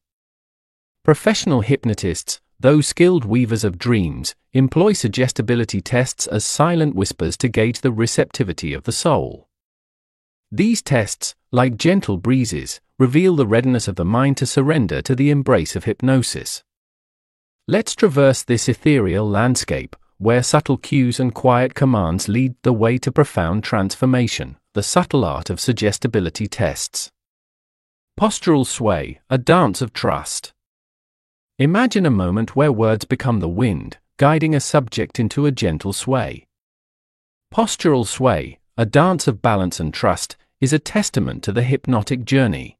Professional hypnotists, those skilled weavers of dreams, employ suggestibility tests as silent whispers to gauge the receptivity of the soul. These tests, like gentle breezes, reveal the readiness of the mind to surrender to the embrace of hypnosis. Let's traverse this ethereal landscape, where subtle cues and quiet commands lead the way to profound transformation, the subtle art of suggestibility tests. Postural sway, a dance of trust. Imagine a moment where words become the wind, guiding a subject into a gentle sway. Postural sway, a dance of balance and trust, is a testament to the hypnotic journey.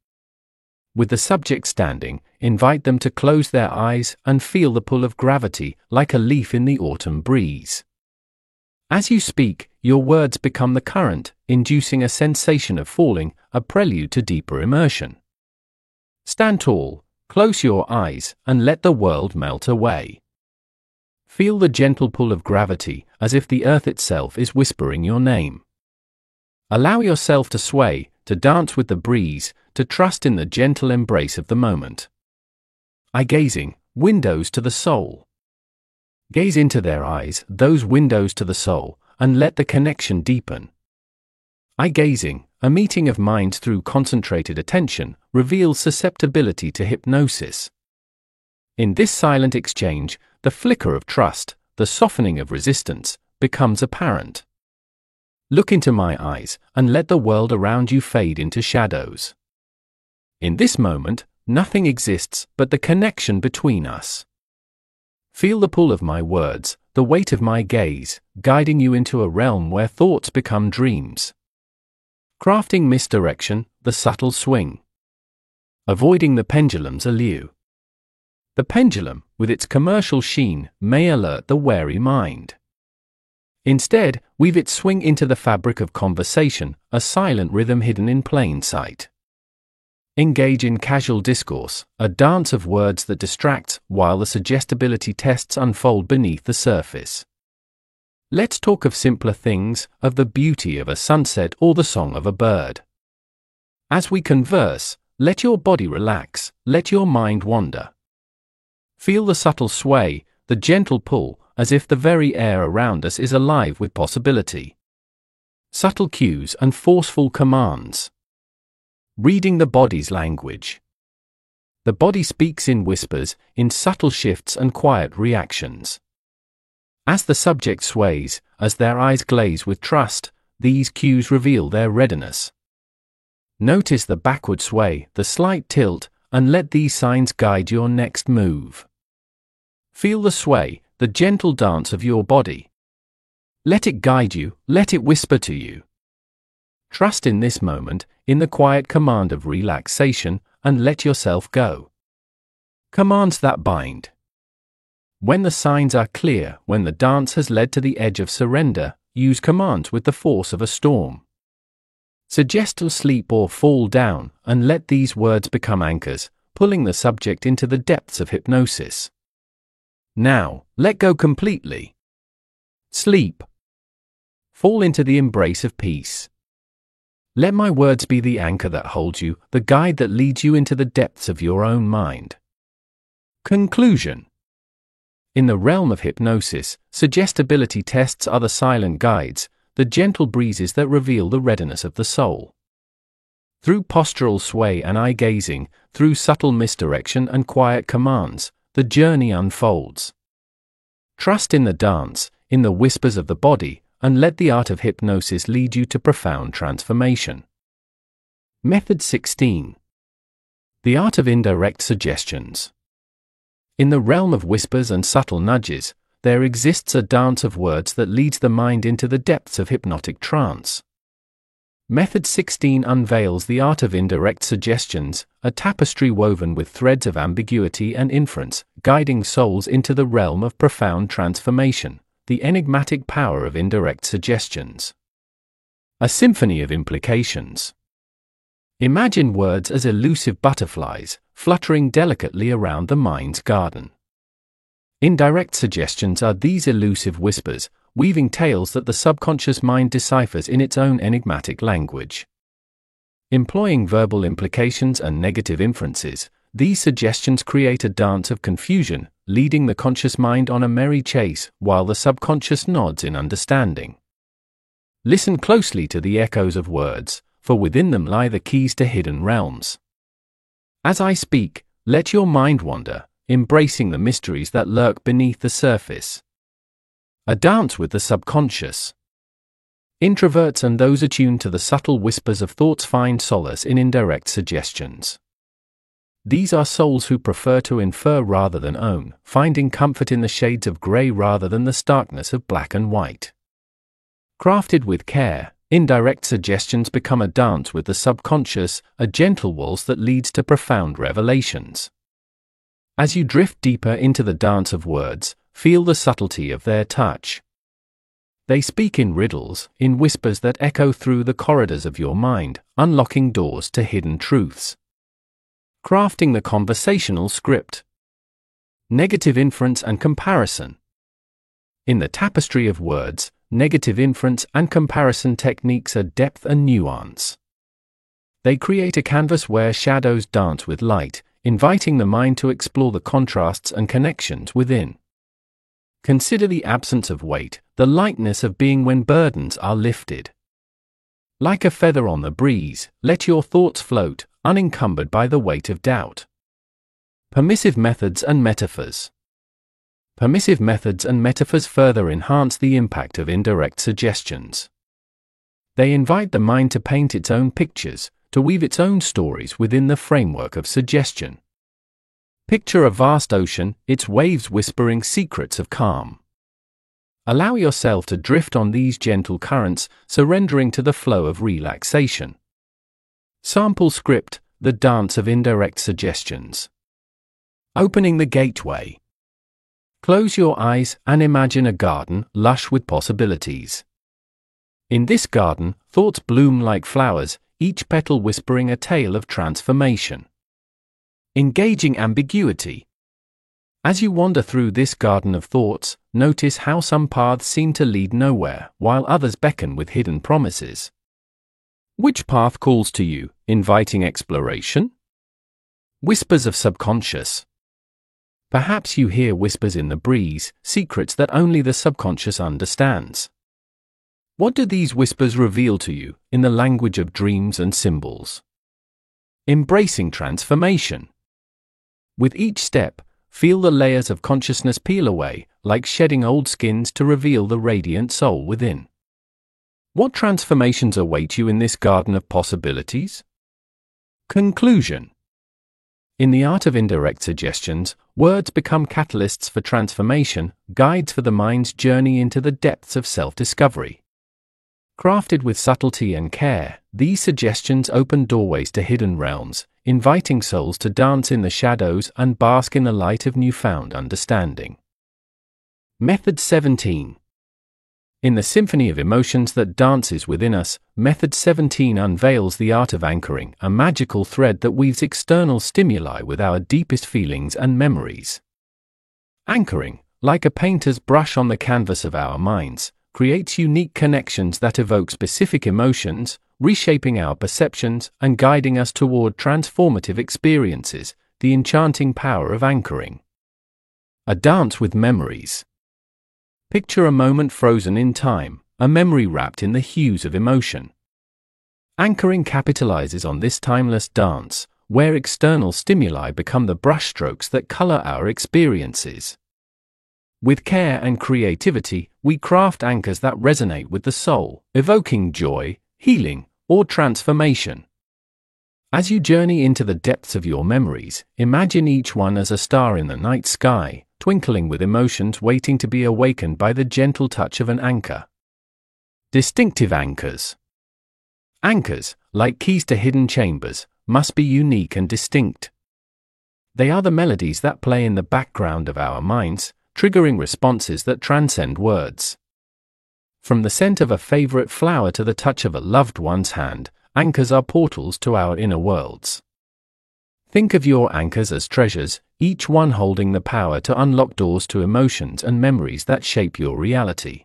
With the subject standing, invite them to close their eyes and feel the pull of gravity like a leaf in the autumn breeze. As you speak, your words become the current, inducing a sensation of falling, a prelude to deeper immersion. Stand tall, Close your eyes and let the world melt away. Feel the gentle pull of gravity as if the earth itself is whispering your name. Allow yourself to sway, to dance with the breeze, to trust in the gentle embrace of the moment. Eye gazing, windows to the soul. Gaze into their eyes, those windows to the soul, and let the connection deepen. Eye gazing, a meeting of minds through concentrated attention, reveals susceptibility to hypnosis. In this silent exchange, the flicker of trust, the softening of resistance, becomes apparent. Look into my eyes and let the world around you fade into shadows. In this moment, nothing exists but the connection between us. Feel the pull of my words, the weight of my gaze, guiding you into a realm where thoughts become dreams. Crafting misdirection, the subtle swing. Avoiding the pendulum's allure. The pendulum, with its commercial sheen, may alert the wary mind. Instead, weave its swing into the fabric of conversation, a silent rhythm hidden in plain sight. Engage in casual discourse, a dance of words that distracts while the suggestibility tests unfold beneath the surface. Let's talk of simpler things, of the beauty of a sunset or the song of a bird. As we converse, let your body relax, let your mind wander. Feel the subtle sway, the gentle pull, as if the very air around us is alive with possibility. Subtle cues and forceful commands. Reading the body's language. The body speaks in whispers, in subtle shifts and quiet reactions. As the subject sways, as their eyes glaze with trust, these cues reveal their readiness. Notice the backward sway, the slight tilt, and let these signs guide your next move. Feel the sway, the gentle dance of your body. Let it guide you, let it whisper to you. Trust in this moment, in the quiet command of relaxation, and let yourself go. Commands that bind. When the signs are clear, when the dance has led to the edge of surrender, use commands with the force of a storm. Suggest to sleep or fall down, and let these words become anchors, pulling the subject into the depths of hypnosis. Now, let go completely. Sleep. Fall into the embrace of peace. Let my words be the anchor that holds you, the guide that leads you into the depths of your own mind. Conclusion in the realm of hypnosis, suggestibility tests are the silent guides, the gentle breezes that reveal the readiness of the soul. Through postural sway and eye gazing, through subtle misdirection and quiet commands, the journey unfolds. Trust in the dance, in the whispers of the body, and let the art of hypnosis lead you to profound transformation. Method 16 The Art of Indirect Suggestions. In the realm of whispers and subtle nudges, there exists a dance of words that leads the mind into the depths of hypnotic trance. Method 16 unveils the art of indirect suggestions, a tapestry woven with threads of ambiguity and inference, guiding souls into the realm of profound transformation, the enigmatic power of indirect suggestions. A symphony of implications. Imagine words as elusive butterflies, fluttering delicately around the mind's garden. Indirect suggestions are these elusive whispers, weaving tales that the subconscious mind deciphers in its own enigmatic language. Employing verbal implications and negative inferences, these suggestions create a dance of confusion, leading the conscious mind on a merry chase while the subconscious nods in understanding. Listen closely to the echoes of words, for within them lie the keys to hidden realms. As I speak, let your mind wander, embracing the mysteries that lurk beneath the surface. A dance with the subconscious. Introverts and those attuned to the subtle whispers of thoughts find solace in indirect suggestions. These are souls who prefer to infer rather than own, finding comfort in the shades of grey rather than the starkness of black and white. Crafted with care, indirect suggestions become a dance with the subconscious, a gentle waltz that leads to profound revelations. As you drift deeper into the dance of words, feel the subtlety of their touch. They speak in riddles, in whispers that echo through the corridors of your mind, unlocking doors to hidden truths. Crafting the conversational script. Negative inference and comparison. In the tapestry of words, negative inference and comparison techniques are depth and nuance. They create a canvas where shadows dance with light, inviting the mind to explore the contrasts and connections within. Consider the absence of weight, the lightness of being when burdens are lifted. Like a feather on the breeze, let your thoughts float, unencumbered by the weight of doubt. Permissive methods and metaphors. Permissive methods and metaphors further enhance the impact of indirect suggestions. They invite the mind to paint its own pictures, to weave its own stories within the framework of suggestion. Picture a vast ocean, its waves whispering secrets of calm. Allow yourself to drift on these gentle currents, surrendering to the flow of relaxation. Sample script The Dance of Indirect Suggestions. Opening the gateway. Close your eyes and imagine a garden lush with possibilities. In this garden, thoughts bloom like flowers, each petal whispering a tale of transformation. Engaging ambiguity. As you wander through this garden of thoughts, notice how some paths seem to lead nowhere, while others beckon with hidden promises. Which path calls to you, inviting exploration? Whispers of subconscious. Perhaps you hear whispers in the breeze, secrets that only the subconscious understands. What do these whispers reveal to you in the language of dreams and symbols? Embracing transformation. With each step, feel the layers of consciousness peel away, like shedding old skins to reveal the radiant soul within. What transformations await you in this garden of possibilities? Conclusion In the art of indirect suggestions, words become catalysts for transformation, guides for the mind's journey into the depths of self discovery. Crafted with subtlety and care, these suggestions open doorways to hidden realms, inviting souls to dance in the shadows and bask in the light of newfound understanding. Method 17 in the symphony of emotions that dances within us, Method 17 unveils the art of anchoring, a magical thread that weaves external stimuli with our deepest feelings and memories. Anchoring, like a painter's brush on the canvas of our minds, creates unique connections that evoke specific emotions, reshaping our perceptions and guiding us toward transformative experiences, the enchanting power of anchoring. A dance with memories. Picture a moment frozen in time, a memory wrapped in the hues of emotion. Anchoring capitalizes on this timeless dance, where external stimuli become the brushstrokes that color our experiences. With care and creativity, we craft anchors that resonate with the soul, evoking joy, healing, or transformation. As you journey into the depths of your memories, imagine each one as a star in the night sky, twinkling with emotions waiting to be awakened by the gentle touch of an anchor. Distinctive anchors. Anchors, like keys to hidden chambers, must be unique and distinct. They are the melodies that play in the background of our minds, triggering responses that transcend words. From the scent of a favorite flower to the touch of a loved one's hand, anchors are portals to our inner worlds. Think of your anchors as treasures, each one holding the power to unlock doors to emotions and memories that shape your reality.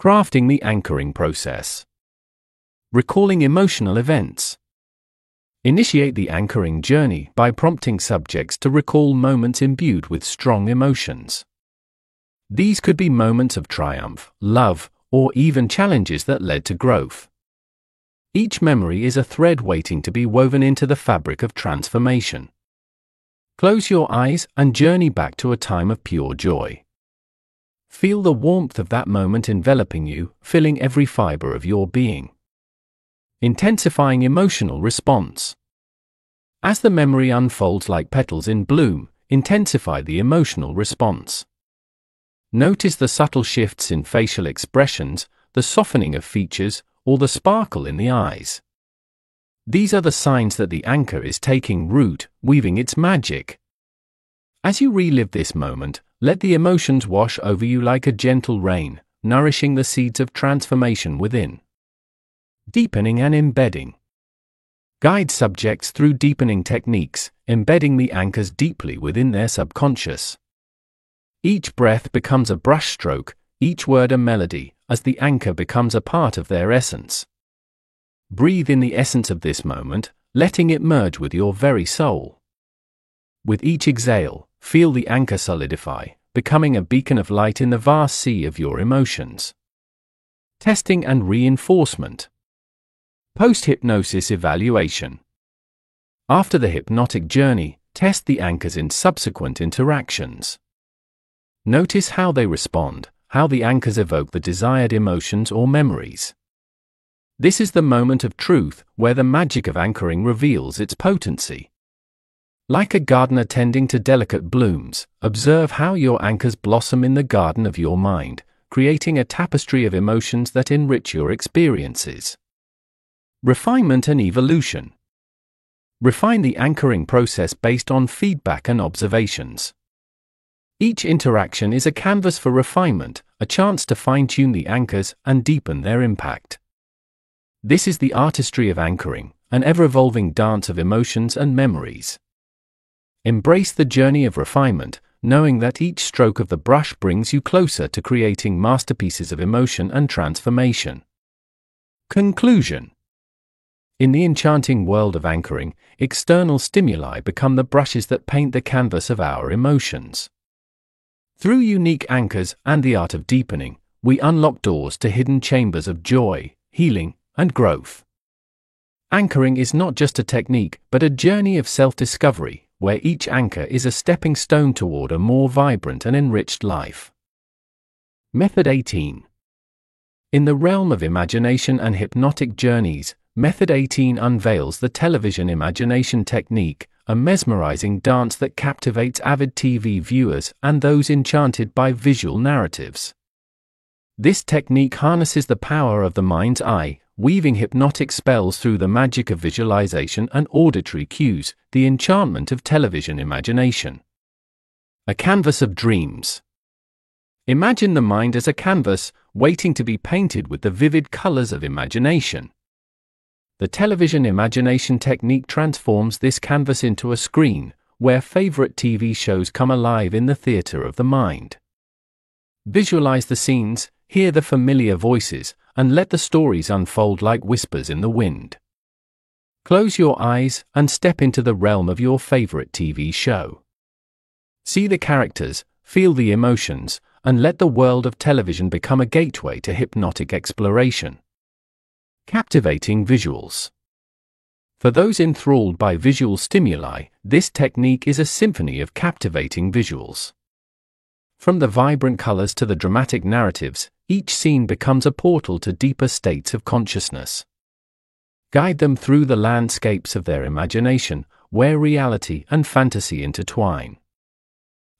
Crafting the anchoring process. Recalling emotional events. Initiate the anchoring journey by prompting subjects to recall moments imbued with strong emotions. These could be moments of triumph, love, or even challenges that led to growth. Each memory is a thread waiting to be woven into the fabric of transformation. Close your eyes and journey back to a time of pure joy. Feel the warmth of that moment enveloping you, filling every fiber of your being intensifying emotional response. As the memory unfolds like petals in bloom, intensify the emotional response. Notice the subtle shifts in facial expressions, the softening of features, or the sparkle in the eyes. These are the signs that the anchor is taking root, weaving its magic. As you relive this moment, let the emotions wash over you like a gentle rain, nourishing the seeds of transformation within. Deepening and embedding. Guide subjects through deepening techniques, embedding the anchors deeply within their subconscious. Each breath becomes a brushstroke, each word a melody, as the anchor becomes a part of their essence. Breathe in the essence of this moment, letting it merge with your very soul. With each exhale, feel the anchor solidify, becoming a beacon of light in the vast sea of your emotions. Testing and reinforcement. Post hypnosis evaluation. After the hypnotic journey, test the anchors in subsequent interactions. Notice how they respond, how the anchors evoke the desired emotions or memories. This is the moment of truth where the magic of anchoring reveals its potency. Like a gardener tending to delicate blooms, observe how your anchors blossom in the garden of your mind, creating a tapestry of emotions that enrich your experiences. Refinement and evolution. Refine the anchoring process based on feedback and observations. Each interaction is a canvas for refinement, a chance to fine tune the anchors and deepen their impact. This is the artistry of anchoring, an ever evolving dance of emotions and memories. Embrace the journey of refinement, knowing that each stroke of the brush brings you closer to creating masterpieces of emotion and transformation. Conclusion in the enchanting world of anchoring, external stimuli become the brushes that paint the canvas of our emotions. Through unique anchors and the art of deepening, we unlock doors to hidden chambers of joy, healing, and growth. Anchoring is not just a technique, but a journey of self discovery, where each anchor is a stepping stone toward a more vibrant and enriched life. Method 18 In the realm of imagination and hypnotic journeys, Method 18 unveils the television imagination technique, a mesmerizing dance that captivates avid TV viewers and those enchanted by visual narratives. This technique harnesses the power of the mind's eye, weaving hypnotic spells through the magic of visualization and auditory cues, the enchantment of television imagination. A canvas of dreams. Imagine the mind as a canvas, waiting to be painted with the vivid colors of imagination. The television imagination technique transforms this canvas into a screen, where favorite TV shows come alive in the theater of the mind. Visualize the scenes, hear the familiar voices, and let the stories unfold like whispers in the wind. Close your eyes and step into the realm of your favorite TV show. See the characters, feel the emotions, and let the world of television become a gateway to hypnotic exploration. Captivating visuals. For those enthralled by visual stimuli, this technique is a symphony of captivating visuals. From the vibrant colors to the dramatic narratives, each scene becomes a portal to deeper states of consciousness. Guide them through the landscapes of their imagination, where reality and fantasy intertwine.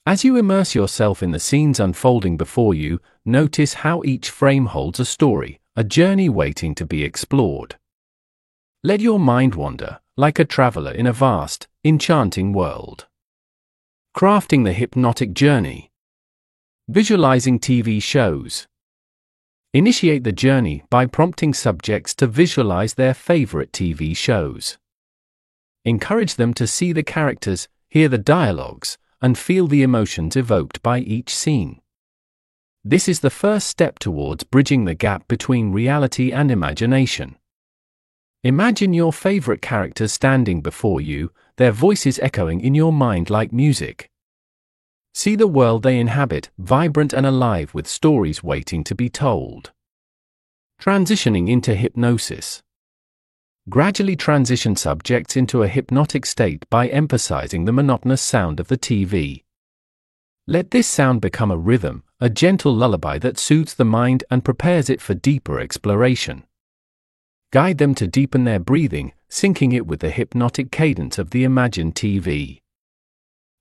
As you immerse yourself in the scenes unfolding before you, notice how each frame holds a story, a journey waiting to be explored. Let your mind wander, like a traveler in a vast, enchanting world. Crafting the hypnotic journey. Visualizing TV shows. Initiate the journey by prompting subjects to visualize their favorite TV shows. Encourage them to see the characters, hear the dialogues, and feel the emotions evoked by each scene. This is the first step towards bridging the gap between reality and imagination. Imagine your favorite characters standing before you, their voices echoing in your mind like music. See the world they inhabit, vibrant and alive with stories waiting to be told. Transitioning into hypnosis. Gradually transition subjects into a hypnotic state by emphasizing the monotonous sound of the TV. Let this sound become a rhythm, a gentle lullaby that soothes the mind and prepares it for deeper exploration. Guide them to deepen their breathing, syncing it with the hypnotic cadence of the imagined TV.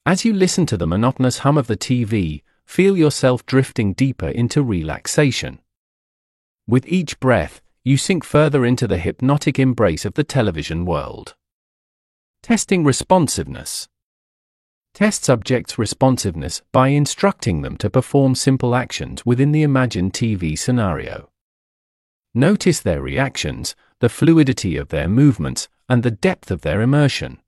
As you listen to the monotonous hum of the TV, feel yourself drifting deeper into relaxation. With each breath, you sink further into the hypnotic embrace of the television world. Testing responsiveness. Test subjects' responsiveness by instructing them to perform simple actions within the imagined TV scenario. Notice their reactions, the fluidity of their movements, and the depth of their immersion.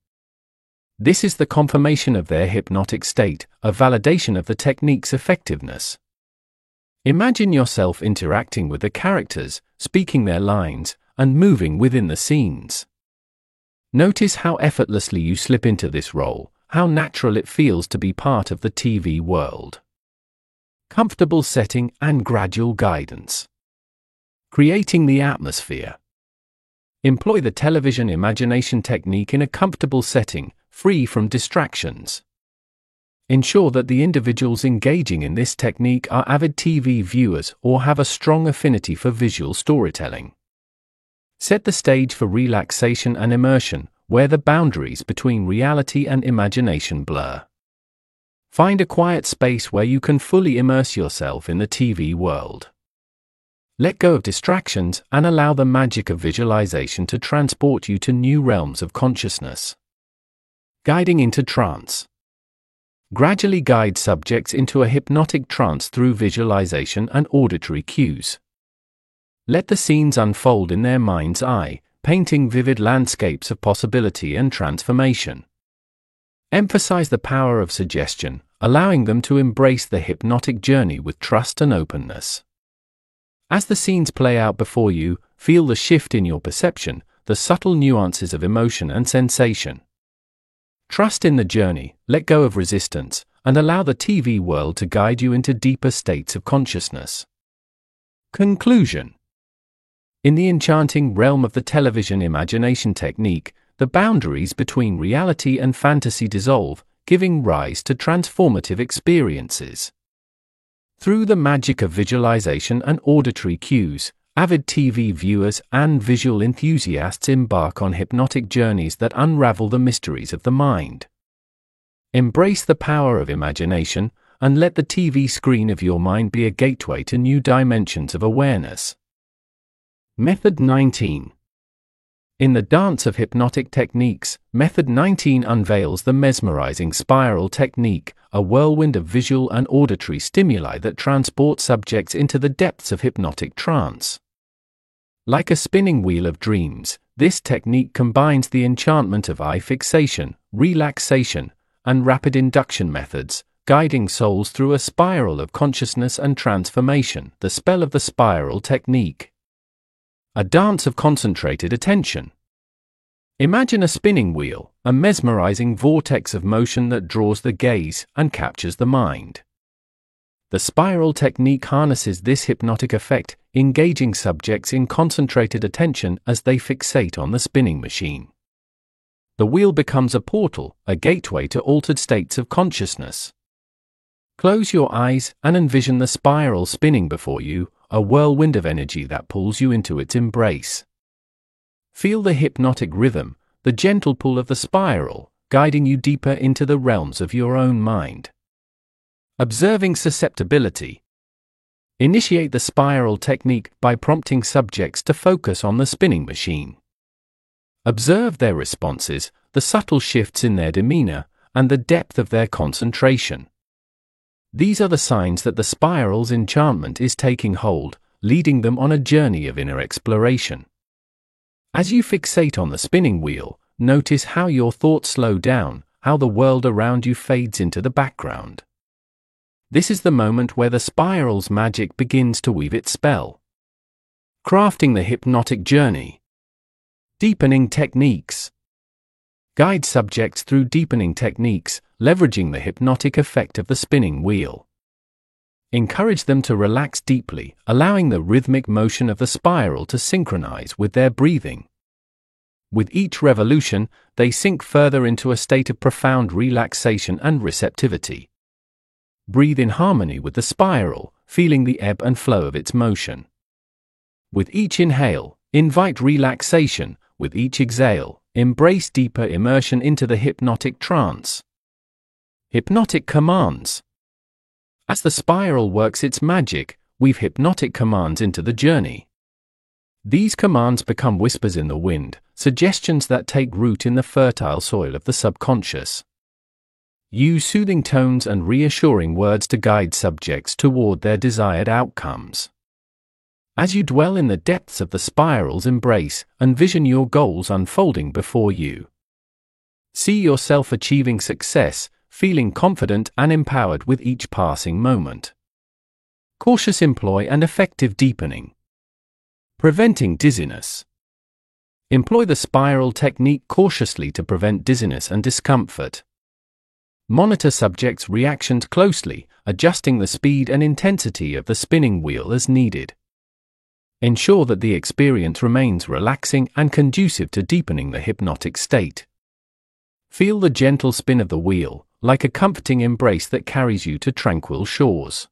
This is the confirmation of their hypnotic state, a validation of the technique's effectiveness. Imagine yourself interacting with the characters, speaking their lines, and moving within the scenes. Notice how effortlessly you slip into this role, how natural it feels to be part of the TV world. Comfortable setting and gradual guidance. Creating the atmosphere. Employ the television imagination technique in a comfortable setting, free from distractions. Ensure that the individuals engaging in this technique are avid TV viewers or have a strong affinity for visual storytelling. Set the stage for relaxation and immersion, where the boundaries between reality and imagination blur. Find a quiet space where you can fully immerse yourself in the TV world. Let go of distractions and allow the magic of visualization to transport you to new realms of consciousness. Guiding into trance. Gradually guide subjects into a hypnotic trance through visualization and auditory cues. Let the scenes unfold in their mind's eye, painting vivid landscapes of possibility and transformation. Emphasize the power of suggestion, allowing them to embrace the hypnotic journey with trust and openness. As the scenes play out before you, feel the shift in your perception, the subtle nuances of emotion and sensation. Trust in the journey, let go of resistance, and allow the TV world to guide you into deeper states of consciousness. Conclusion In the enchanting realm of the television imagination technique, the boundaries between reality and fantasy dissolve, giving rise to transformative experiences. Through the magic of visualization and auditory cues, avid TV viewers and visual enthusiasts embark on hypnotic journeys that unravel the mysteries of the mind. Embrace the power of imagination and let the TV screen of your mind be a gateway to new dimensions of awareness. Method 19 in the dance of hypnotic techniques, Method 19 unveils the mesmerizing spiral technique, a whirlwind of visual and auditory stimuli that transport subjects into the depths of hypnotic trance. Like a spinning wheel of dreams, this technique combines the enchantment of eye fixation, relaxation, and rapid induction methods, guiding souls through a spiral of consciousness and transformation, the spell of the spiral technique. A dance of concentrated attention. Imagine a spinning wheel, a mesmerizing vortex of motion that draws the gaze and captures the mind. The spiral technique harnesses this hypnotic effect, engaging subjects in concentrated attention as they fixate on the spinning machine. The wheel becomes a portal, a gateway to altered states of consciousness. Close your eyes and envision the spiral spinning before you, a whirlwind of energy that pulls you into its embrace. Feel the hypnotic rhythm, the gentle pull of the spiral, guiding you deeper into the realms of your own mind. Observing susceptibility. Initiate the spiral technique by prompting subjects to focus on the spinning machine. Observe their responses, the subtle shifts in their demeanor, and the depth of their concentration. These are the signs that the spiral's enchantment is taking hold, leading them on a journey of inner exploration. As you fixate on the spinning wheel, notice how your thoughts slow down, how the world around you fades into the background. This is the moment where the spiral's magic begins to weave its spell. Crafting the hypnotic journey. Deepening techniques. Guide subjects through deepening techniques, leveraging the hypnotic effect of the spinning wheel. Encourage them to relax deeply, allowing the rhythmic motion of the spiral to synchronize with their breathing. With each revolution, they sink further into a state of profound relaxation and receptivity. Breathe in harmony with the spiral, feeling the ebb and flow of its motion. With each inhale, invite relaxation, with each exhale, embrace deeper immersion into the hypnotic trance. Hypnotic commands. As the spiral works its magic, weave hypnotic commands into the journey. These commands become whispers in the wind, suggestions that take root in the fertile soil of the subconscious. Use soothing tones and reassuring words to guide subjects toward their desired outcomes. As you dwell in the depths of the spiral's embrace, envision your goals unfolding before you. See yourself achieving success, feeling confident and empowered with each passing moment. Cautious employ and effective deepening. Preventing dizziness. Employ the spiral technique cautiously to prevent dizziness and discomfort. Monitor subjects' reactions closely, adjusting the speed and intensity of the spinning wheel as needed. Ensure that the experience remains relaxing and conducive to deepening the hypnotic state. Feel the gentle spin of the wheel, like a comforting embrace that carries you to tranquil shores.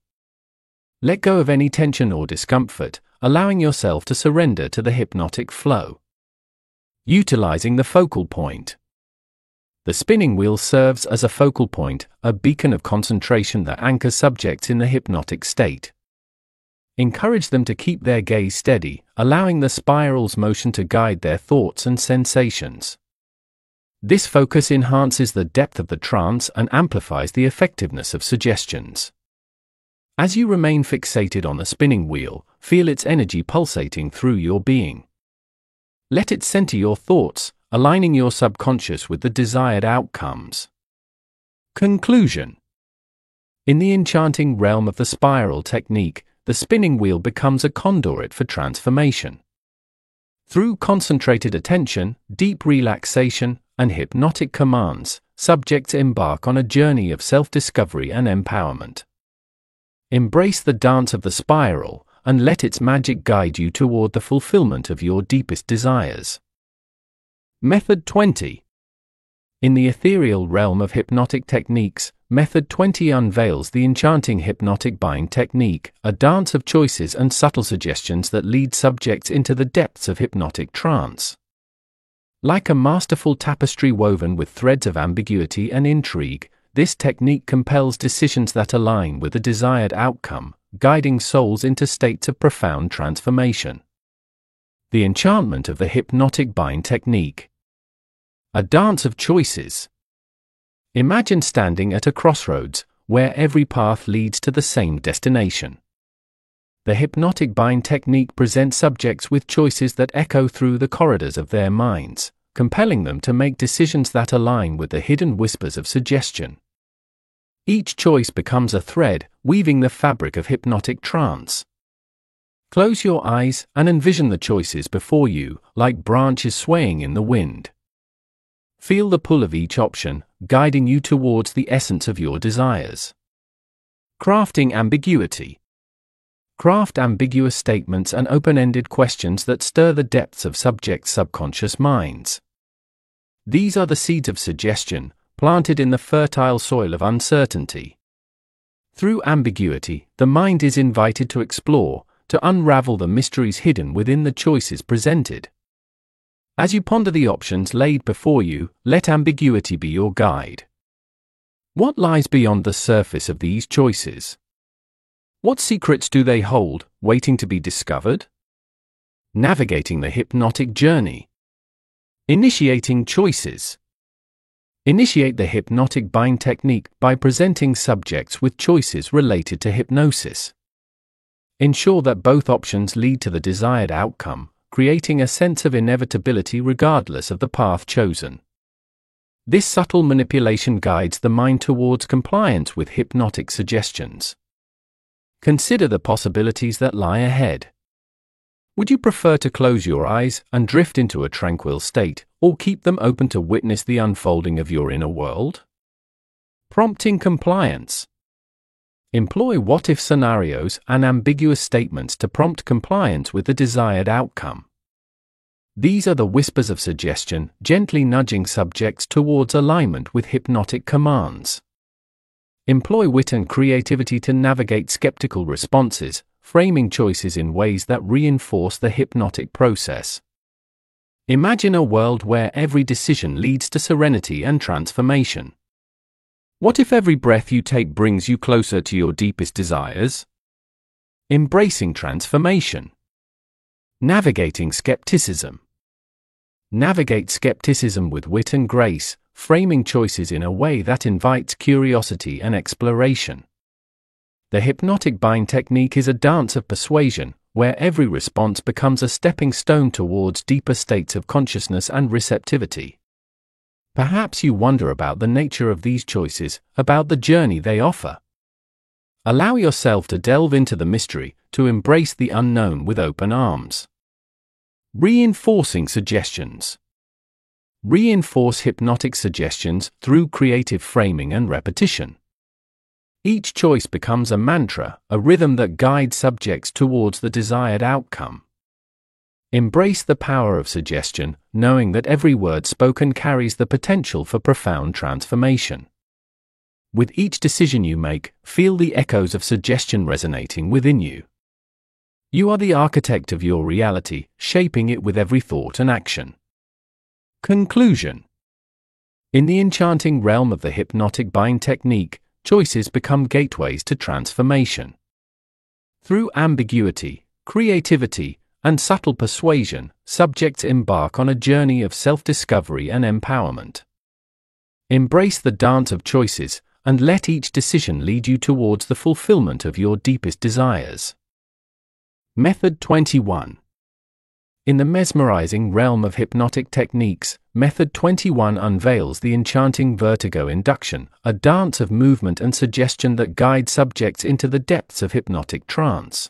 Let go of any tension or discomfort, allowing yourself to surrender to the hypnotic flow. Utilizing the focal point. The spinning wheel serves as a focal point, a beacon of concentration that anchors subjects in the hypnotic state. Encourage them to keep their gaze steady, allowing the spiral's motion to guide their thoughts and sensations. This focus enhances the depth of the trance and amplifies the effectiveness of suggestions. As you remain fixated on the spinning wheel, feel its energy pulsating through your being. Let it center your thoughts, aligning your subconscious with the desired outcomes. Conclusion In the enchanting realm of the spiral technique, the spinning wheel becomes a conduit for transformation. Through concentrated attention, deep relaxation, and hypnotic commands, subjects embark on a journey of self discovery and empowerment. Embrace the dance of the spiral and let its magic guide you toward the fulfillment of your deepest desires. Method 20 In the ethereal realm of hypnotic techniques, Method 20 unveils the enchanting hypnotic bind technique, a dance of choices and subtle suggestions that lead subjects into the depths of hypnotic trance. Like a masterful tapestry woven with threads of ambiguity and intrigue, this technique compels decisions that align with the desired outcome, guiding souls into states of profound transformation. The enchantment of the hypnotic bind technique. A dance of choices. Imagine standing at a crossroads, where every path leads to the same destination. The hypnotic bind technique presents subjects with choices that echo through the corridors of their minds, compelling them to make decisions that align with the hidden whispers of suggestion. Each choice becomes a thread, weaving the fabric of hypnotic trance. Close your eyes and envision the choices before you, like branches swaying in the wind. Feel the pull of each option, guiding you towards the essence of your desires. Crafting ambiguity. Craft ambiguous statements and open ended questions that stir the depths of subjects' subconscious minds. These are the seeds of suggestion, planted in the fertile soil of uncertainty. Through ambiguity, the mind is invited to explore, to unravel the mysteries hidden within the choices presented. As you ponder the options laid before you, let ambiguity be your guide. What lies beyond the surface of these choices? What secrets do they hold, waiting to be discovered? Navigating the hypnotic journey. Initiating choices. Initiate the hypnotic bind technique by presenting subjects with choices related to hypnosis. Ensure that both options lead to the desired outcome, creating a sense of inevitability regardless of the path chosen. This subtle manipulation guides the mind towards compliance with hypnotic suggestions. Consider the possibilities that lie ahead. Would you prefer to close your eyes and drift into a tranquil state, or keep them open to witness the unfolding of your inner world? Prompting compliance. Employ what if scenarios and ambiguous statements to prompt compliance with the desired outcome. These are the whispers of suggestion, gently nudging subjects towards alignment with hypnotic commands. Employ wit and creativity to navigate skeptical responses, framing choices in ways that reinforce the hypnotic process. Imagine a world where every decision leads to serenity and transformation. What if every breath you take brings you closer to your deepest desires? Embracing transformation. Navigating skepticism. Navigate skepticism with wit and grace, framing choices in a way that invites curiosity and exploration. The hypnotic bind technique is a dance of persuasion, where every response becomes a stepping stone towards deeper states of consciousness and receptivity. Perhaps you wonder about the nature of these choices, about the journey they offer. Allow yourself to delve into the mystery, to embrace the unknown with open arms. Reinforcing suggestions. Reinforce hypnotic suggestions through creative framing and repetition. Each choice becomes a mantra, a rhythm that guides subjects towards the desired outcome. Embrace the power of suggestion, knowing that every word spoken carries the potential for profound transformation. With each decision you make, feel the echoes of suggestion resonating within you. You are the architect of your reality, shaping it with every thought and action. Conclusion In the enchanting realm of the hypnotic bind technique, choices become gateways to transformation. Through ambiguity, creativity, and subtle persuasion, subjects embark on a journey of self discovery and empowerment. Embrace the dance of choices, and let each decision lead you towards the fulfillment of your deepest desires. Method 21 In the mesmerizing realm of hypnotic techniques, Method 21 unveils the enchanting vertigo induction, a dance of movement and suggestion that guides subjects into the depths of hypnotic trance.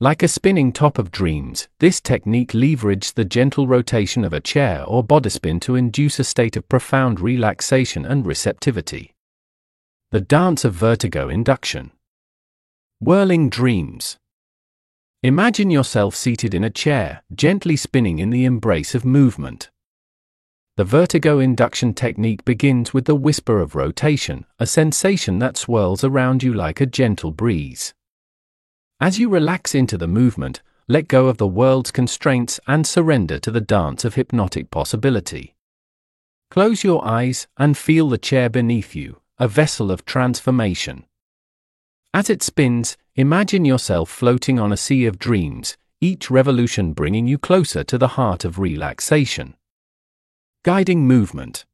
Like a spinning top of dreams, this technique leveraged the gentle rotation of a chair or bodyspin to induce a state of profound relaxation and receptivity. The dance of vertigo induction. Whirling dreams. Imagine yourself seated in a chair, gently spinning in the embrace of movement. The vertigo induction technique begins with the whisper of rotation, a sensation that swirls around you like a gentle breeze. As you relax into the movement, let go of the world's constraints and surrender to the dance of hypnotic possibility. Close your eyes and feel the chair beneath you, a vessel of transformation. As it spins, imagine yourself floating on a sea of dreams, each revolution bringing you closer to the heart of relaxation. Guiding movement.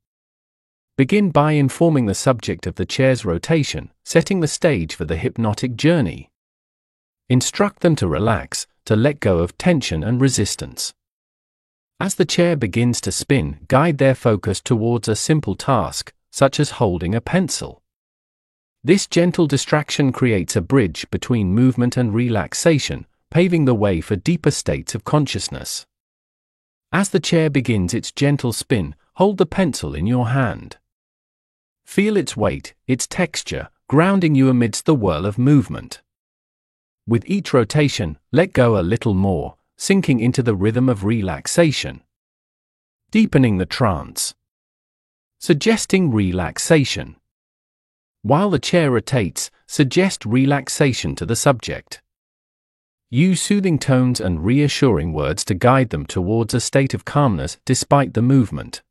Begin by informing the subject of the chair's rotation, setting the stage for the hypnotic journey. Instruct them to relax, to let go of tension and resistance. As the chair begins to spin, guide their focus towards a simple task, such as holding a pencil. This gentle distraction creates a bridge between movement and relaxation, paving the way for deeper states of consciousness. As the chair begins its gentle spin, hold the pencil in your hand. Feel its weight, its texture, grounding you amidst the whirl of movement. With each rotation, let go a little more, sinking into the rhythm of relaxation. Deepening the trance. Suggesting relaxation. While the chair rotates, suggest relaxation to the subject. Use soothing tones and reassuring words to guide them towards a state of calmness despite the movement.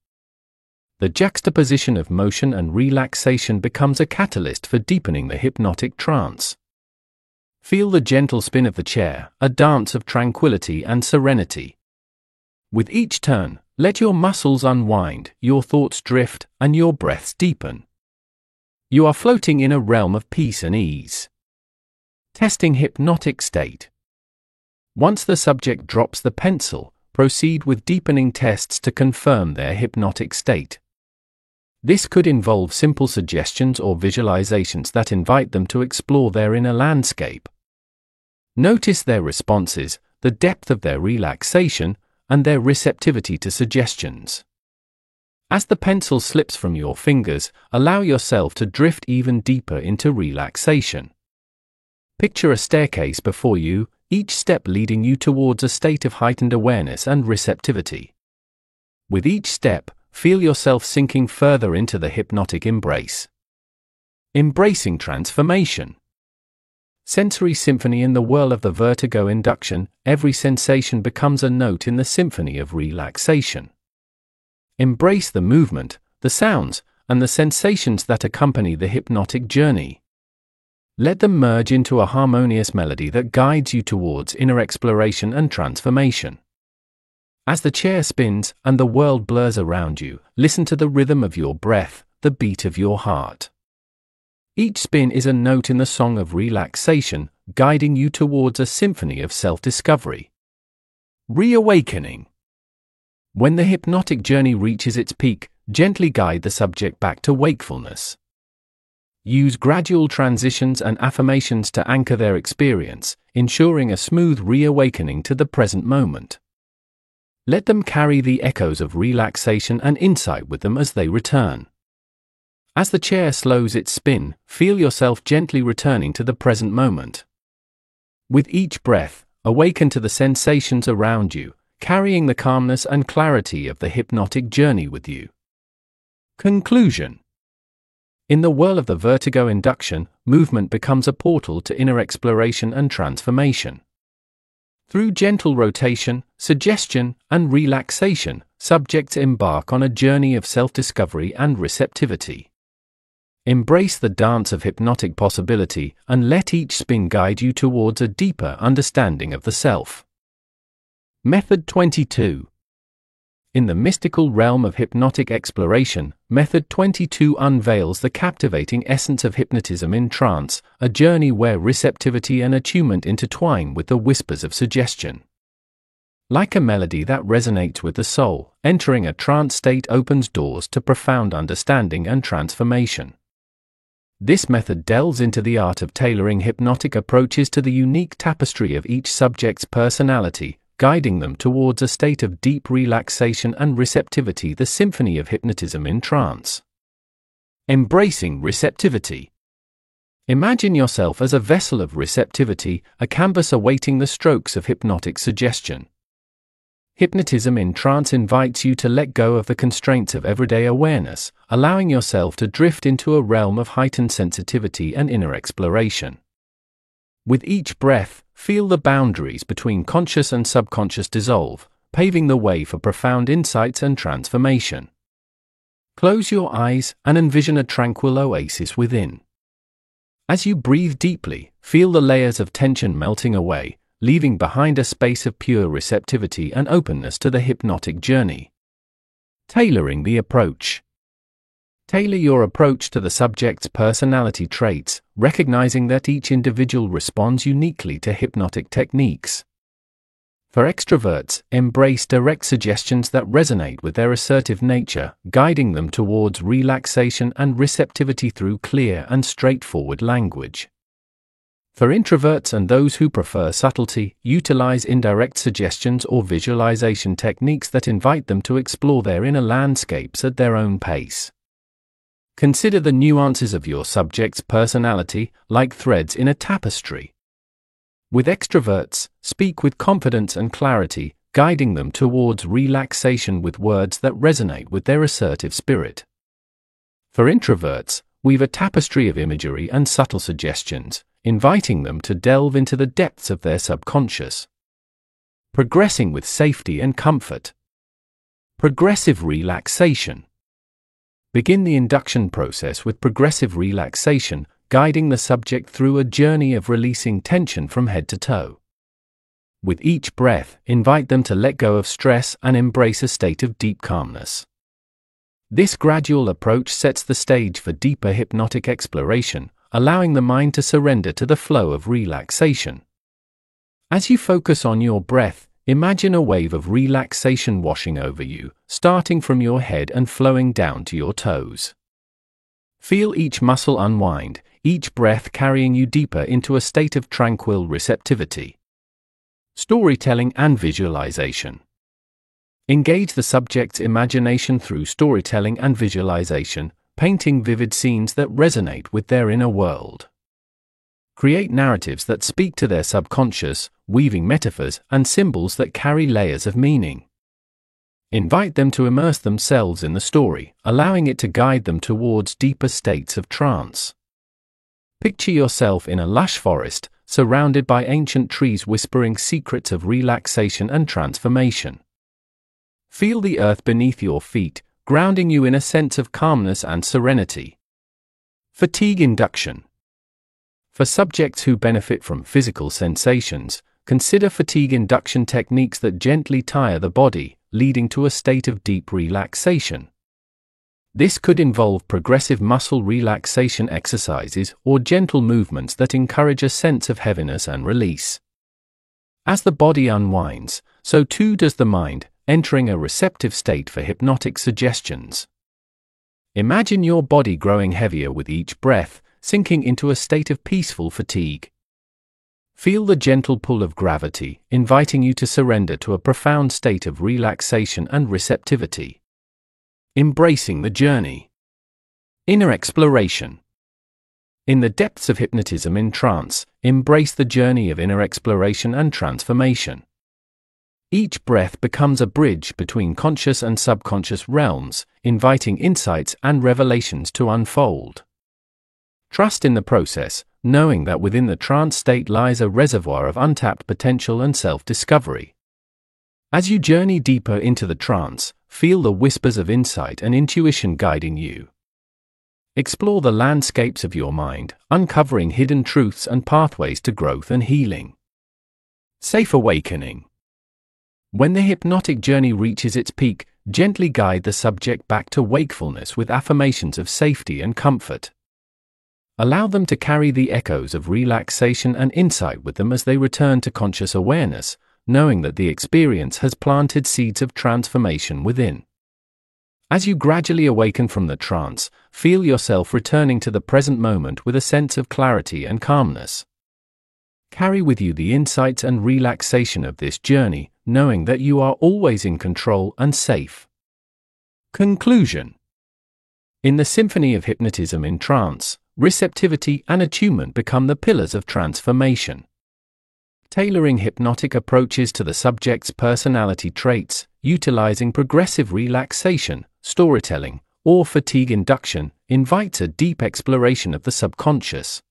The juxtaposition of motion and relaxation becomes a catalyst for deepening the hypnotic trance. Feel the gentle spin of the chair, a dance of tranquility and serenity. With each turn, let your muscles unwind, your thoughts drift, and your breaths deepen. You are floating in a realm of peace and ease. Testing hypnotic state. Once the subject drops the pencil, proceed with deepening tests to confirm their hypnotic state. This could involve simple suggestions or visualizations that invite them to explore their inner landscape. Notice their responses, the depth of their relaxation, and their receptivity to suggestions. As the pencil slips from your fingers, allow yourself to drift even deeper into relaxation. Picture a staircase before you, each step leading you towards a state of heightened awareness and receptivity. With each step, feel yourself sinking further into the hypnotic embrace. Embracing transformation. Sensory symphony in the whirl of the vertigo induction, every sensation becomes a note in the symphony of relaxation. Embrace the movement, the sounds, and the sensations that accompany the hypnotic journey. Let them merge into a harmonious melody that guides you towards inner exploration and transformation. As the chair spins and the world blurs around you, listen to the rhythm of your breath, the beat of your heart. Each spin is a note in the song of relaxation, guiding you towards a symphony of self discovery. Reawakening. When the hypnotic journey reaches its peak, gently guide the subject back to wakefulness. Use gradual transitions and affirmations to anchor their experience, ensuring a smooth reawakening to the present moment. Let them carry the echoes of relaxation and insight with them as they return. As the chair slows its spin, feel yourself gently returning to the present moment. With each breath, awaken to the sensations around you, carrying the calmness and clarity of the hypnotic journey with you. Conclusion In the whirl of the vertigo induction, movement becomes a portal to inner exploration and transformation. Through gentle rotation, suggestion, and relaxation, subjects embark on a journey of self discovery and receptivity. Embrace the dance of hypnotic possibility and let each spin guide you towards a deeper understanding of the self. Method 22 In the mystical realm of hypnotic exploration, Method 22 unveils the captivating essence of hypnotism in trance, a journey where receptivity and attunement intertwine with the whispers of suggestion. Like a melody that resonates with the soul, entering a trance state opens doors to profound understanding and transformation. This method delves into the art of tailoring hypnotic approaches to the unique tapestry of each subject's personality, guiding them towards a state of deep relaxation and receptivity, the symphony of hypnotism in trance. Embracing receptivity. Imagine yourself as a vessel of receptivity, a canvas awaiting the strokes of hypnotic suggestion. Hypnotism in trance invites you to let go of the constraints of everyday awareness, allowing yourself to drift into a realm of heightened sensitivity and inner exploration. With each breath, feel the boundaries between conscious and subconscious dissolve, paving the way for profound insights and transformation. Close your eyes and envision a tranquil oasis within. As you breathe deeply, feel the layers of tension melting away, leaving behind a space of pure receptivity and openness to the hypnotic journey. Tailoring the approach. Tailor your approach to the subject's personality traits, recognizing that each individual responds uniquely to hypnotic techniques. For extroverts, embrace direct suggestions that resonate with their assertive nature, guiding them towards relaxation and receptivity through clear and straightforward language. For introverts and those who prefer subtlety, utilize indirect suggestions or visualization techniques that invite them to explore their inner landscapes at their own pace. Consider the nuances of your subject's personality like threads in a tapestry. With extroverts, speak with confidence and clarity, guiding them towards relaxation with words that resonate with their assertive spirit. For introverts, weave a tapestry of imagery and subtle suggestions, inviting them to delve into the depths of their subconscious. Progressing with safety and comfort. Progressive relaxation. Begin the induction process with progressive relaxation, guiding the subject through a journey of releasing tension from head to toe. With each breath, invite them to let go of stress and embrace a state of deep calmness. This gradual approach sets the stage for deeper hypnotic exploration, allowing the mind to surrender to the flow of relaxation. As you focus on your breath, Imagine a wave of relaxation washing over you, starting from your head and flowing down to your toes. Feel each muscle unwind, each breath carrying you deeper into a state of tranquil receptivity. Storytelling and visualization. Engage the subject's imagination through storytelling and visualization, painting vivid scenes that resonate with their inner world. Create narratives that speak to their subconscious, weaving metaphors and symbols that carry layers of meaning. Invite them to immerse themselves in the story, allowing it to guide them towards deeper states of trance. Picture yourself in a lush forest, surrounded by ancient trees whispering secrets of relaxation and transformation. Feel the earth beneath your feet, grounding you in a sense of calmness and serenity. Fatigue induction. For subjects who benefit from physical sensations, consider fatigue induction techniques that gently tire the body, leading to a state of deep relaxation. This could involve progressive muscle relaxation exercises or gentle movements that encourage a sense of heaviness and release. As the body unwinds, so too does the mind, entering a receptive state for hypnotic suggestions. Imagine your body growing heavier with each breath, sinking into a state of peaceful fatigue. Feel the gentle pull of gravity, inviting you to surrender to a profound state of relaxation and receptivity. Embracing the journey. Inner exploration. In the depths of hypnotism in trance, embrace the journey of inner exploration and transformation. Each breath becomes a bridge between conscious and subconscious realms, inviting insights and revelations to unfold. Trust in the process, knowing that within the trance state lies a reservoir of untapped potential and self discovery. As you journey deeper into the trance, feel the whispers of insight and intuition guiding you. Explore the landscapes of your mind, uncovering hidden truths and pathways to growth and healing. Safe awakening. When the hypnotic journey reaches its peak, gently guide the subject back to wakefulness with affirmations of safety and comfort. Allow them to carry the echoes of relaxation and insight with them as they return to conscious awareness, knowing that the experience has planted seeds of transformation within. As you gradually awaken from the trance, feel yourself returning to the present moment with a sense of clarity and calmness. Carry with you the insights and relaxation of this journey, knowing that you are always in control and safe. Conclusion In the symphony of hypnotism in trance, receptivity and attunement become the pillars of transformation tailoring hypnotic approaches to the subject's personality traits, utilizing progressive relaxation, storytelling, or fatigue induction, invites a deep exploration of the subconscious.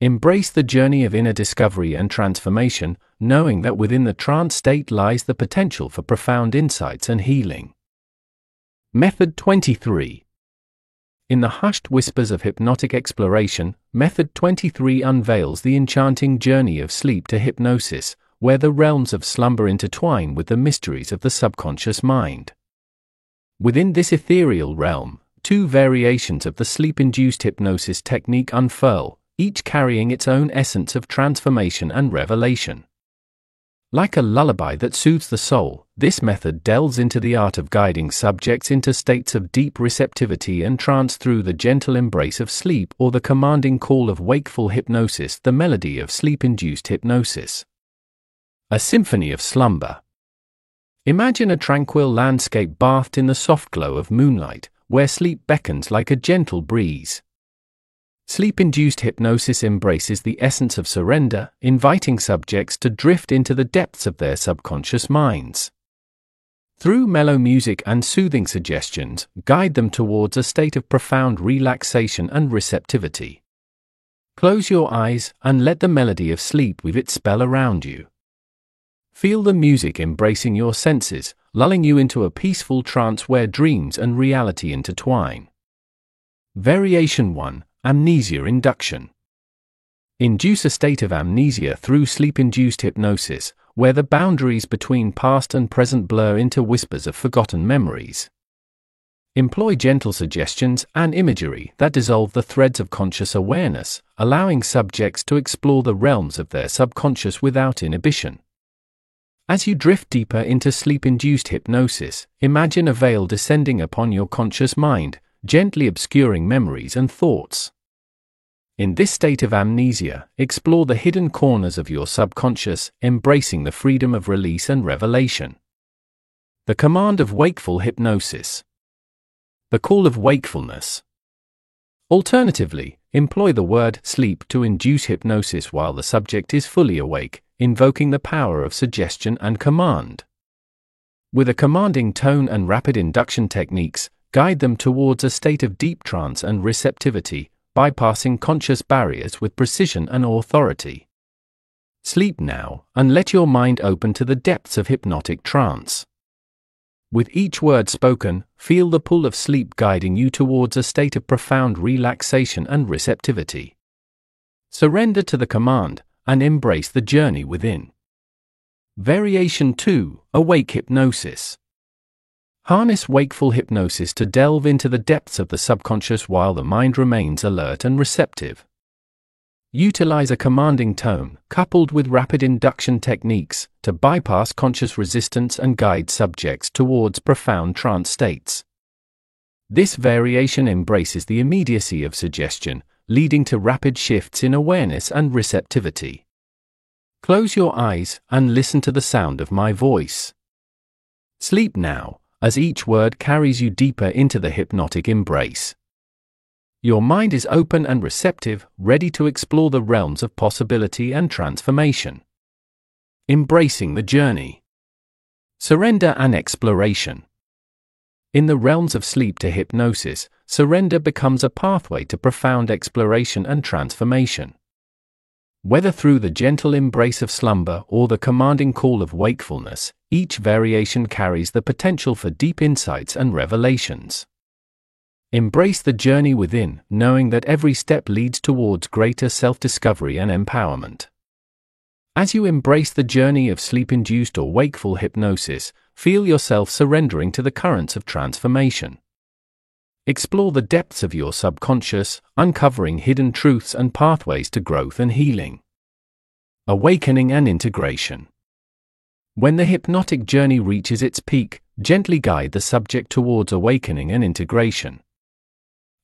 Embrace the journey of inner discovery and transformation, knowing that within the trance state lies the potential for profound insights and healing. Method 23 in the hushed whispers of hypnotic exploration, Method 23 unveils the enchanting journey of sleep to hypnosis, where the realms of slumber intertwine with the mysteries of the subconscious mind. Within this ethereal realm, two variations of the sleep induced hypnosis technique unfurl, each carrying its own essence of transformation and revelation. Like a lullaby that soothes the soul, this method delves into the art of guiding subjects into states of deep receptivity and trance through the gentle embrace of sleep or the commanding call of wakeful hypnosis, the melody of sleep induced hypnosis. A symphony of slumber. Imagine a tranquil landscape bathed in the soft glow of moonlight, where sleep beckons like a gentle breeze. Sleep induced hypnosis embraces the essence of surrender, inviting subjects to drift into the depths of their subconscious minds. Through mellow music and soothing suggestions, guide them towards a state of profound relaxation and receptivity. Close your eyes and let the melody of sleep weave its spell around you. Feel the music embracing your senses, lulling you into a peaceful trance where dreams and reality intertwine. Variation 1 Amnesia induction. Induce a state of amnesia through sleep induced hypnosis, where the boundaries between past and present blur into whispers of forgotten memories. Employ gentle suggestions and imagery that dissolve the threads of conscious awareness, allowing subjects to explore the realms of their subconscious without inhibition. As you drift deeper into sleep induced hypnosis, imagine a veil descending upon your conscious mind, gently obscuring memories and thoughts. In this state of amnesia, explore the hidden corners of your subconscious, embracing the freedom of release and revelation. The command of wakeful hypnosis. The call of wakefulness. Alternatively, employ the word sleep to induce hypnosis while the subject is fully awake, invoking the power of suggestion and command. With a commanding tone and rapid induction techniques, guide them towards a state of deep trance and receptivity, bypassing conscious barriers with precision and authority. Sleep now, and let your mind open to the depths of hypnotic trance. With each word spoken, feel the pull of sleep guiding you towards a state of profound relaxation and receptivity. Surrender to the command and embrace the journey within. Variation 2 Awake Hypnosis Harness wakeful hypnosis to delve into the depths of the subconscious while the mind remains alert and receptive. Utilize a commanding tone, coupled with rapid induction techniques, to bypass conscious resistance and guide subjects towards profound trance states. This variation embraces the immediacy of suggestion, leading to rapid shifts in awareness and receptivity. Close your eyes and listen to the sound of my voice. Sleep now as each word carries you deeper into the hypnotic embrace. Your mind is open and receptive, ready to explore the realms of possibility and transformation. Embracing the journey. Surrender and exploration. In the realms of sleep to hypnosis, surrender becomes a pathway to profound exploration and transformation. Whether through the gentle embrace of slumber or the commanding call of wakefulness, each variation carries the potential for deep insights and revelations. Embrace the journey within, knowing that every step leads towards greater self discovery and empowerment. As you embrace the journey of sleep induced or wakeful hypnosis, feel yourself surrendering to the currents of transformation. Explore the depths of your subconscious, uncovering hidden truths and pathways to growth and healing. Awakening and integration. When the hypnotic journey reaches its peak, gently guide the subject towards awakening and integration.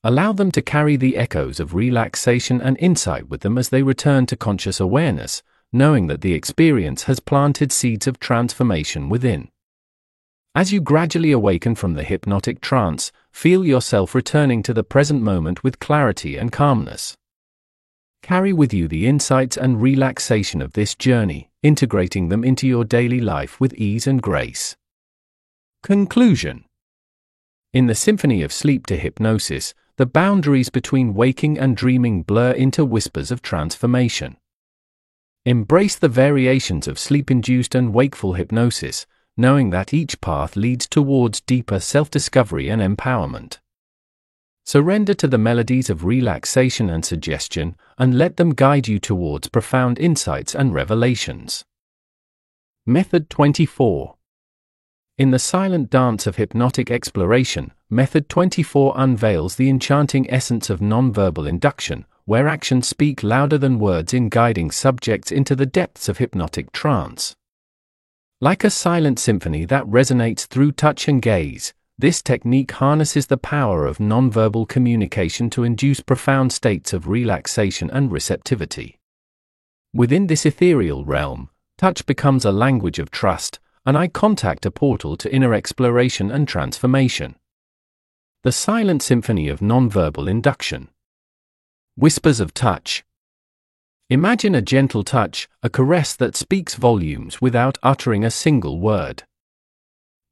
Allow them to carry the echoes of relaxation and insight with them as they return to conscious awareness, knowing that the experience has planted seeds of transformation within. As you gradually awaken from the hypnotic trance, feel yourself returning to the present moment with clarity and calmness. Carry with you the insights and relaxation of this journey, integrating them into your daily life with ease and grace. Conclusion In the symphony of sleep to hypnosis, the boundaries between waking and dreaming blur into whispers of transformation. Embrace the variations of sleep induced and wakeful hypnosis, knowing that each path leads towards deeper self discovery and empowerment. Surrender to the melodies of relaxation and suggestion, and let them guide you towards profound insights and revelations. Method 24 In the silent dance of hypnotic exploration, Method 24 unveils the enchanting essence of nonverbal induction, where actions speak louder than words in guiding subjects into the depths of hypnotic trance. Like a silent symphony that resonates through touch and gaze, this technique harnesses the power of nonverbal communication to induce profound states of relaxation and receptivity. Within this ethereal realm, touch becomes a language of trust, and eye contact a portal to inner exploration and transformation. The silent symphony of nonverbal induction. Whispers of touch. Imagine a gentle touch, a caress that speaks volumes without uttering a single word.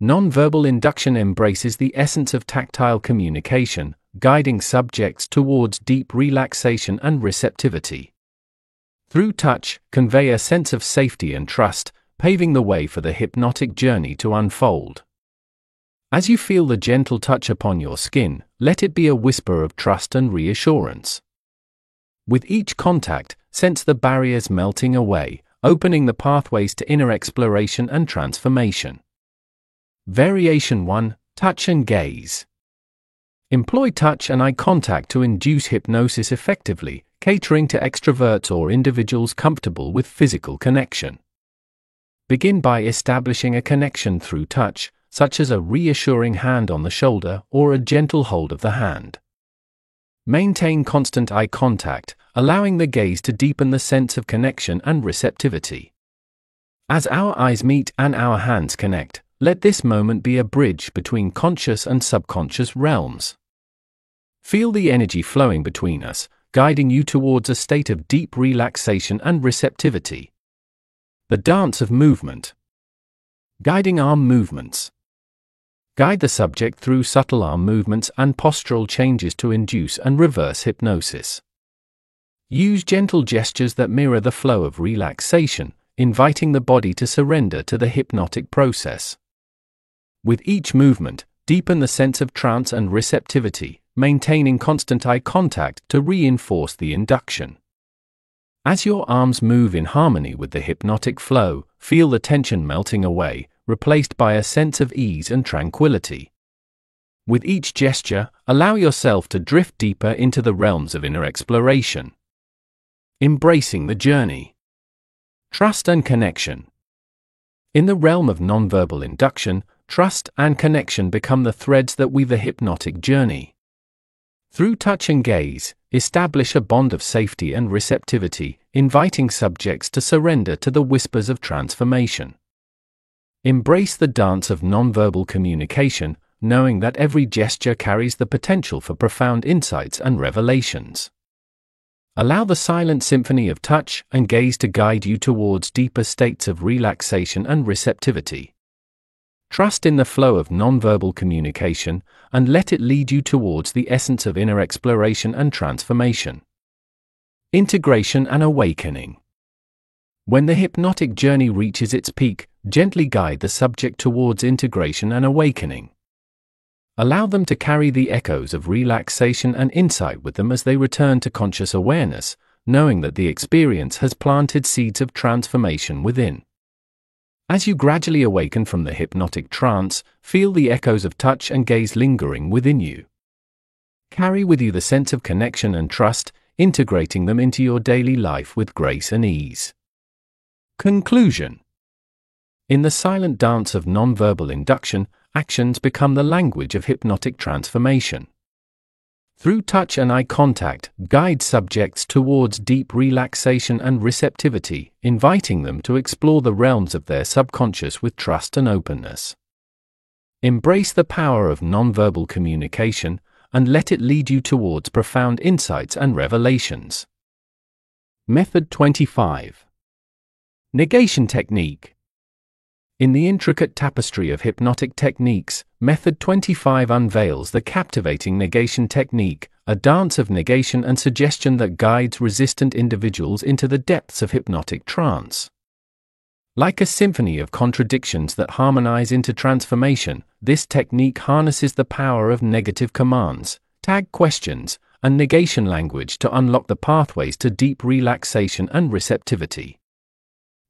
Nonverbal induction embraces the essence of tactile communication, guiding subjects towards deep relaxation and receptivity. Through touch, convey a sense of safety and trust, paving the way for the hypnotic journey to unfold. As you feel the gentle touch upon your skin, let it be a whisper of trust and reassurance. With each contact, sense the barriers melting away, opening the pathways to inner exploration and transformation. Variation 1 Touch and Gaze. Employ touch and eye contact to induce hypnosis effectively, catering to extroverts or individuals comfortable with physical connection. begin by establishing a connection through touch, such as a reassuring hand on the shoulder or a gentle hold of the hand. Maintain constant eye contact, allowing the gaze to deepen the sense of connection and receptivity. As our eyes meet and our hands connect, let this moment be a bridge between conscious and subconscious realms. Feel the energy flowing between us, guiding you towards a state of deep relaxation and receptivity. The dance of movement. Guiding arm movements. Guide the subject through subtle arm movements and postural changes to induce and reverse hypnosis. Use gentle gestures that mirror the flow of relaxation, inviting the body to surrender to the hypnotic process. With each movement, deepen the sense of trance and receptivity, maintaining constant eye contact to reinforce the induction. As your arms move in harmony with the hypnotic flow, feel the tension melting away, replaced by a sense of ease and tranquility. With each gesture, allow yourself to drift deeper into the realms of inner exploration. Embracing the journey. Trust and connection. In the realm of nonverbal induction, trust and connection become the threads that weave a hypnotic journey. Through touch and gaze, establish a bond of safety and receptivity, inviting subjects to surrender to the whispers of transformation. Embrace the dance of nonverbal communication, knowing that every gesture carries the potential for profound insights and revelations. Allow the silent symphony of touch and gaze to guide you towards deeper states of relaxation and receptivity. Trust in the flow of nonverbal communication and let it lead you towards the essence of inner exploration and transformation. Integration and awakening. When the hypnotic journey reaches its peak, gently guide the subject towards integration and awakening. Allow them to carry the echoes of relaxation and insight with them as they return to conscious awareness, knowing that the experience has planted seeds of transformation within. As you gradually awaken from the hypnotic trance, feel the echoes of touch and gaze lingering within you. Carry with you the sense of connection and trust, integrating them into your daily life with grace and ease. Conclusion In the silent dance of nonverbal induction, actions become the language of hypnotic transformation. Through touch and eye contact, guide subjects towards deep relaxation and receptivity, inviting them to explore the realms of their subconscious with trust and openness. Embrace the power of nonverbal communication and let it lead you towards profound insights and revelations. Method 25 Negation Technique In the intricate tapestry of hypnotic techniques, Method 25 unveils the captivating negation technique, a dance of negation and suggestion that guides resistant individuals into the depths of hypnotic trance. Like a symphony of contradictions that harmonize into transformation, this technique harnesses the power of negative commands, tag questions, and negation language to unlock the pathways to deep relaxation and receptivity.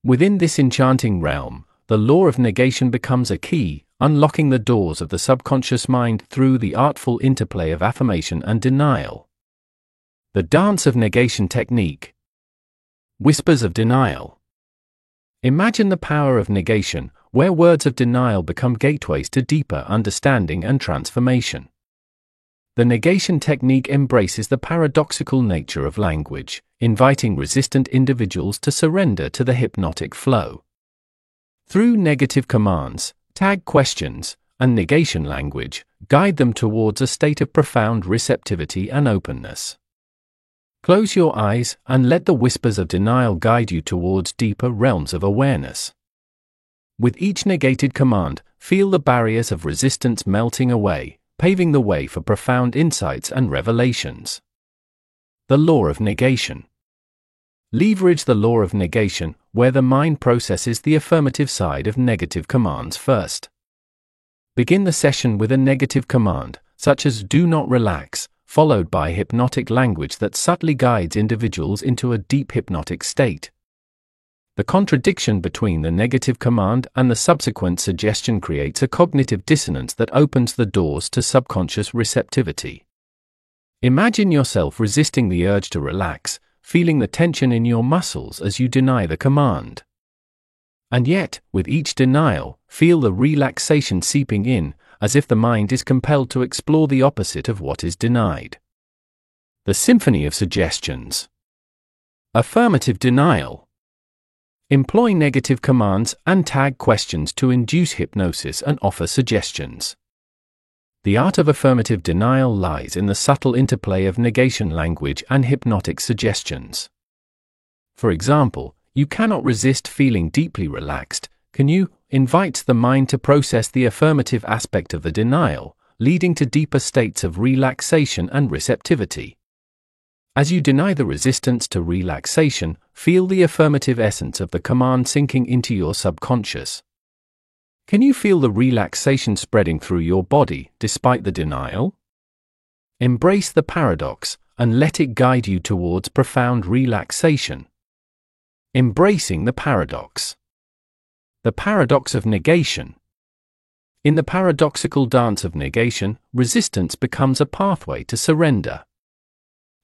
Within this enchanting realm, the law of negation becomes a key, unlocking the doors of the subconscious mind through the artful interplay of affirmation and denial. The dance of negation technique. Whispers of denial. Imagine the power of negation, where words of denial become gateways to deeper understanding and transformation. The negation technique embraces the paradoxical nature of language, inviting resistant individuals to surrender to the hypnotic flow. Through negative commands, tag questions, and negation language, guide them towards a state of profound receptivity and openness. Close your eyes and let the whispers of denial guide you towards deeper realms of awareness. With each negated command, feel the barriers of resistance melting away, paving the way for profound insights and revelations. The Law of Negation Leverage the law of negation, where the mind processes the affirmative side of negative commands first. Begin the session with a negative command, such as do not relax, followed by hypnotic language that subtly guides individuals into a deep hypnotic state. The contradiction between the negative command and the subsequent suggestion creates a cognitive dissonance that opens the doors to subconscious receptivity. Imagine yourself resisting the urge to relax, feeling the tension in your muscles as you deny the command. And yet, with each denial, feel the relaxation seeping in, as if the mind is compelled to explore the opposite of what is denied. The Symphony of Suggestions Affirmative Denial Employ negative commands and tag questions to induce hypnosis and offer suggestions. The art of affirmative denial lies in the subtle interplay of negation language and hypnotic suggestions. For example, you cannot resist feeling deeply relaxed, can you? Invites the mind to process the affirmative aspect of the denial, leading to deeper states of relaxation and receptivity. As you deny the resistance to relaxation, feel the affirmative essence of the command sinking into your subconscious. Can you feel the relaxation spreading through your body despite the denial? Embrace the paradox and let it guide you towards profound relaxation. Embracing the paradox. The paradox of negation. In the paradoxical dance of negation, resistance becomes a pathway to surrender.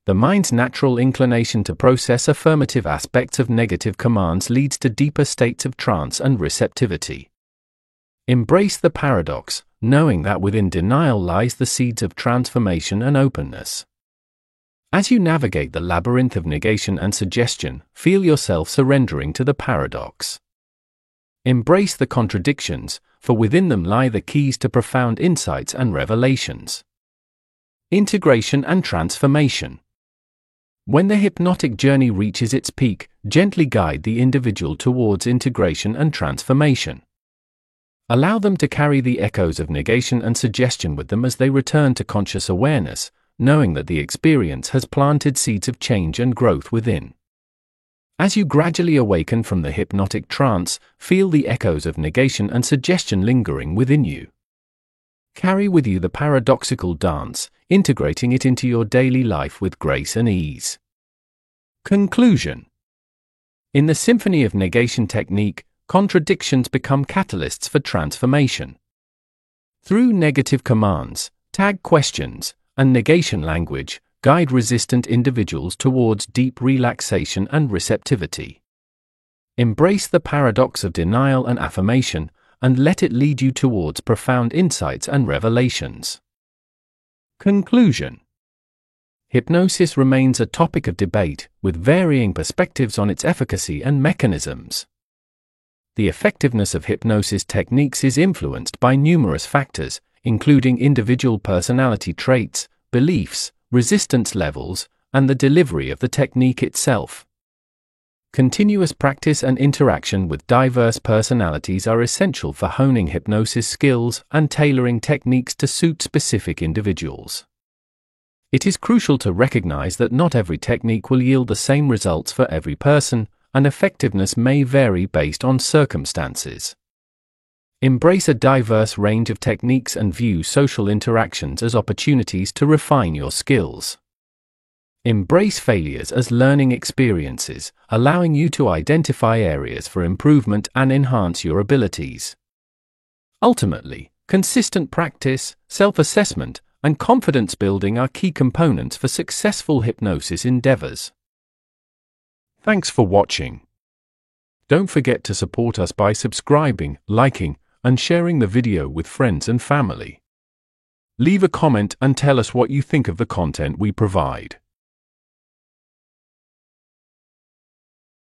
The mind's natural inclination to process affirmative aspects of negative commands leads to deeper states of trance and receptivity. Embrace the paradox, knowing that within denial lies the seeds of transformation and openness. As you navigate the labyrinth of negation and suggestion, feel yourself surrendering to the paradox. Embrace the contradictions, for within them lie the keys to profound insights and revelations. Integration and transformation. When the hypnotic journey reaches its peak, gently guide the individual towards integration and transformation. Allow them to carry the echoes of negation and suggestion with them as they return to conscious awareness, knowing that the experience has planted seeds of change and growth within. As you gradually awaken from the hypnotic trance, feel the echoes of negation and suggestion lingering within you. Carry with you the paradoxical dance, integrating it into your daily life with grace and ease. Conclusion In the symphony of negation technique, contradictions become catalysts for transformation. Through negative commands, tag questions, and negation language, guide resistant individuals towards deep relaxation and receptivity. Embrace the paradox of denial and affirmation, and let it lead you towards profound insights and revelations. Conclusion Hypnosis remains a topic of debate, with varying perspectives on its efficacy and mechanisms. The effectiveness of hypnosis techniques is influenced by numerous factors, including individual personality traits, beliefs, resistance levels, and the delivery of the technique itself. Continuous practice and interaction with diverse personalities are essential for honing hypnosis skills and tailoring techniques to suit specific individuals. It is crucial to recognize that not every technique will yield the same results for every person, and effectiveness may vary based on circumstances. Embrace a diverse range of techniques and view social interactions as opportunities to refine your skills. Embrace failures as learning experiences, allowing you to identify areas for improvement and enhance your abilities. Ultimately, consistent practice, self assessment, and confidence building are key components for successful hypnosis endeavors. Thanks for watching. Don't forget to support us by subscribing, liking, and sharing the video with friends and family. Leave a comment and tell us what you think of the content we provide.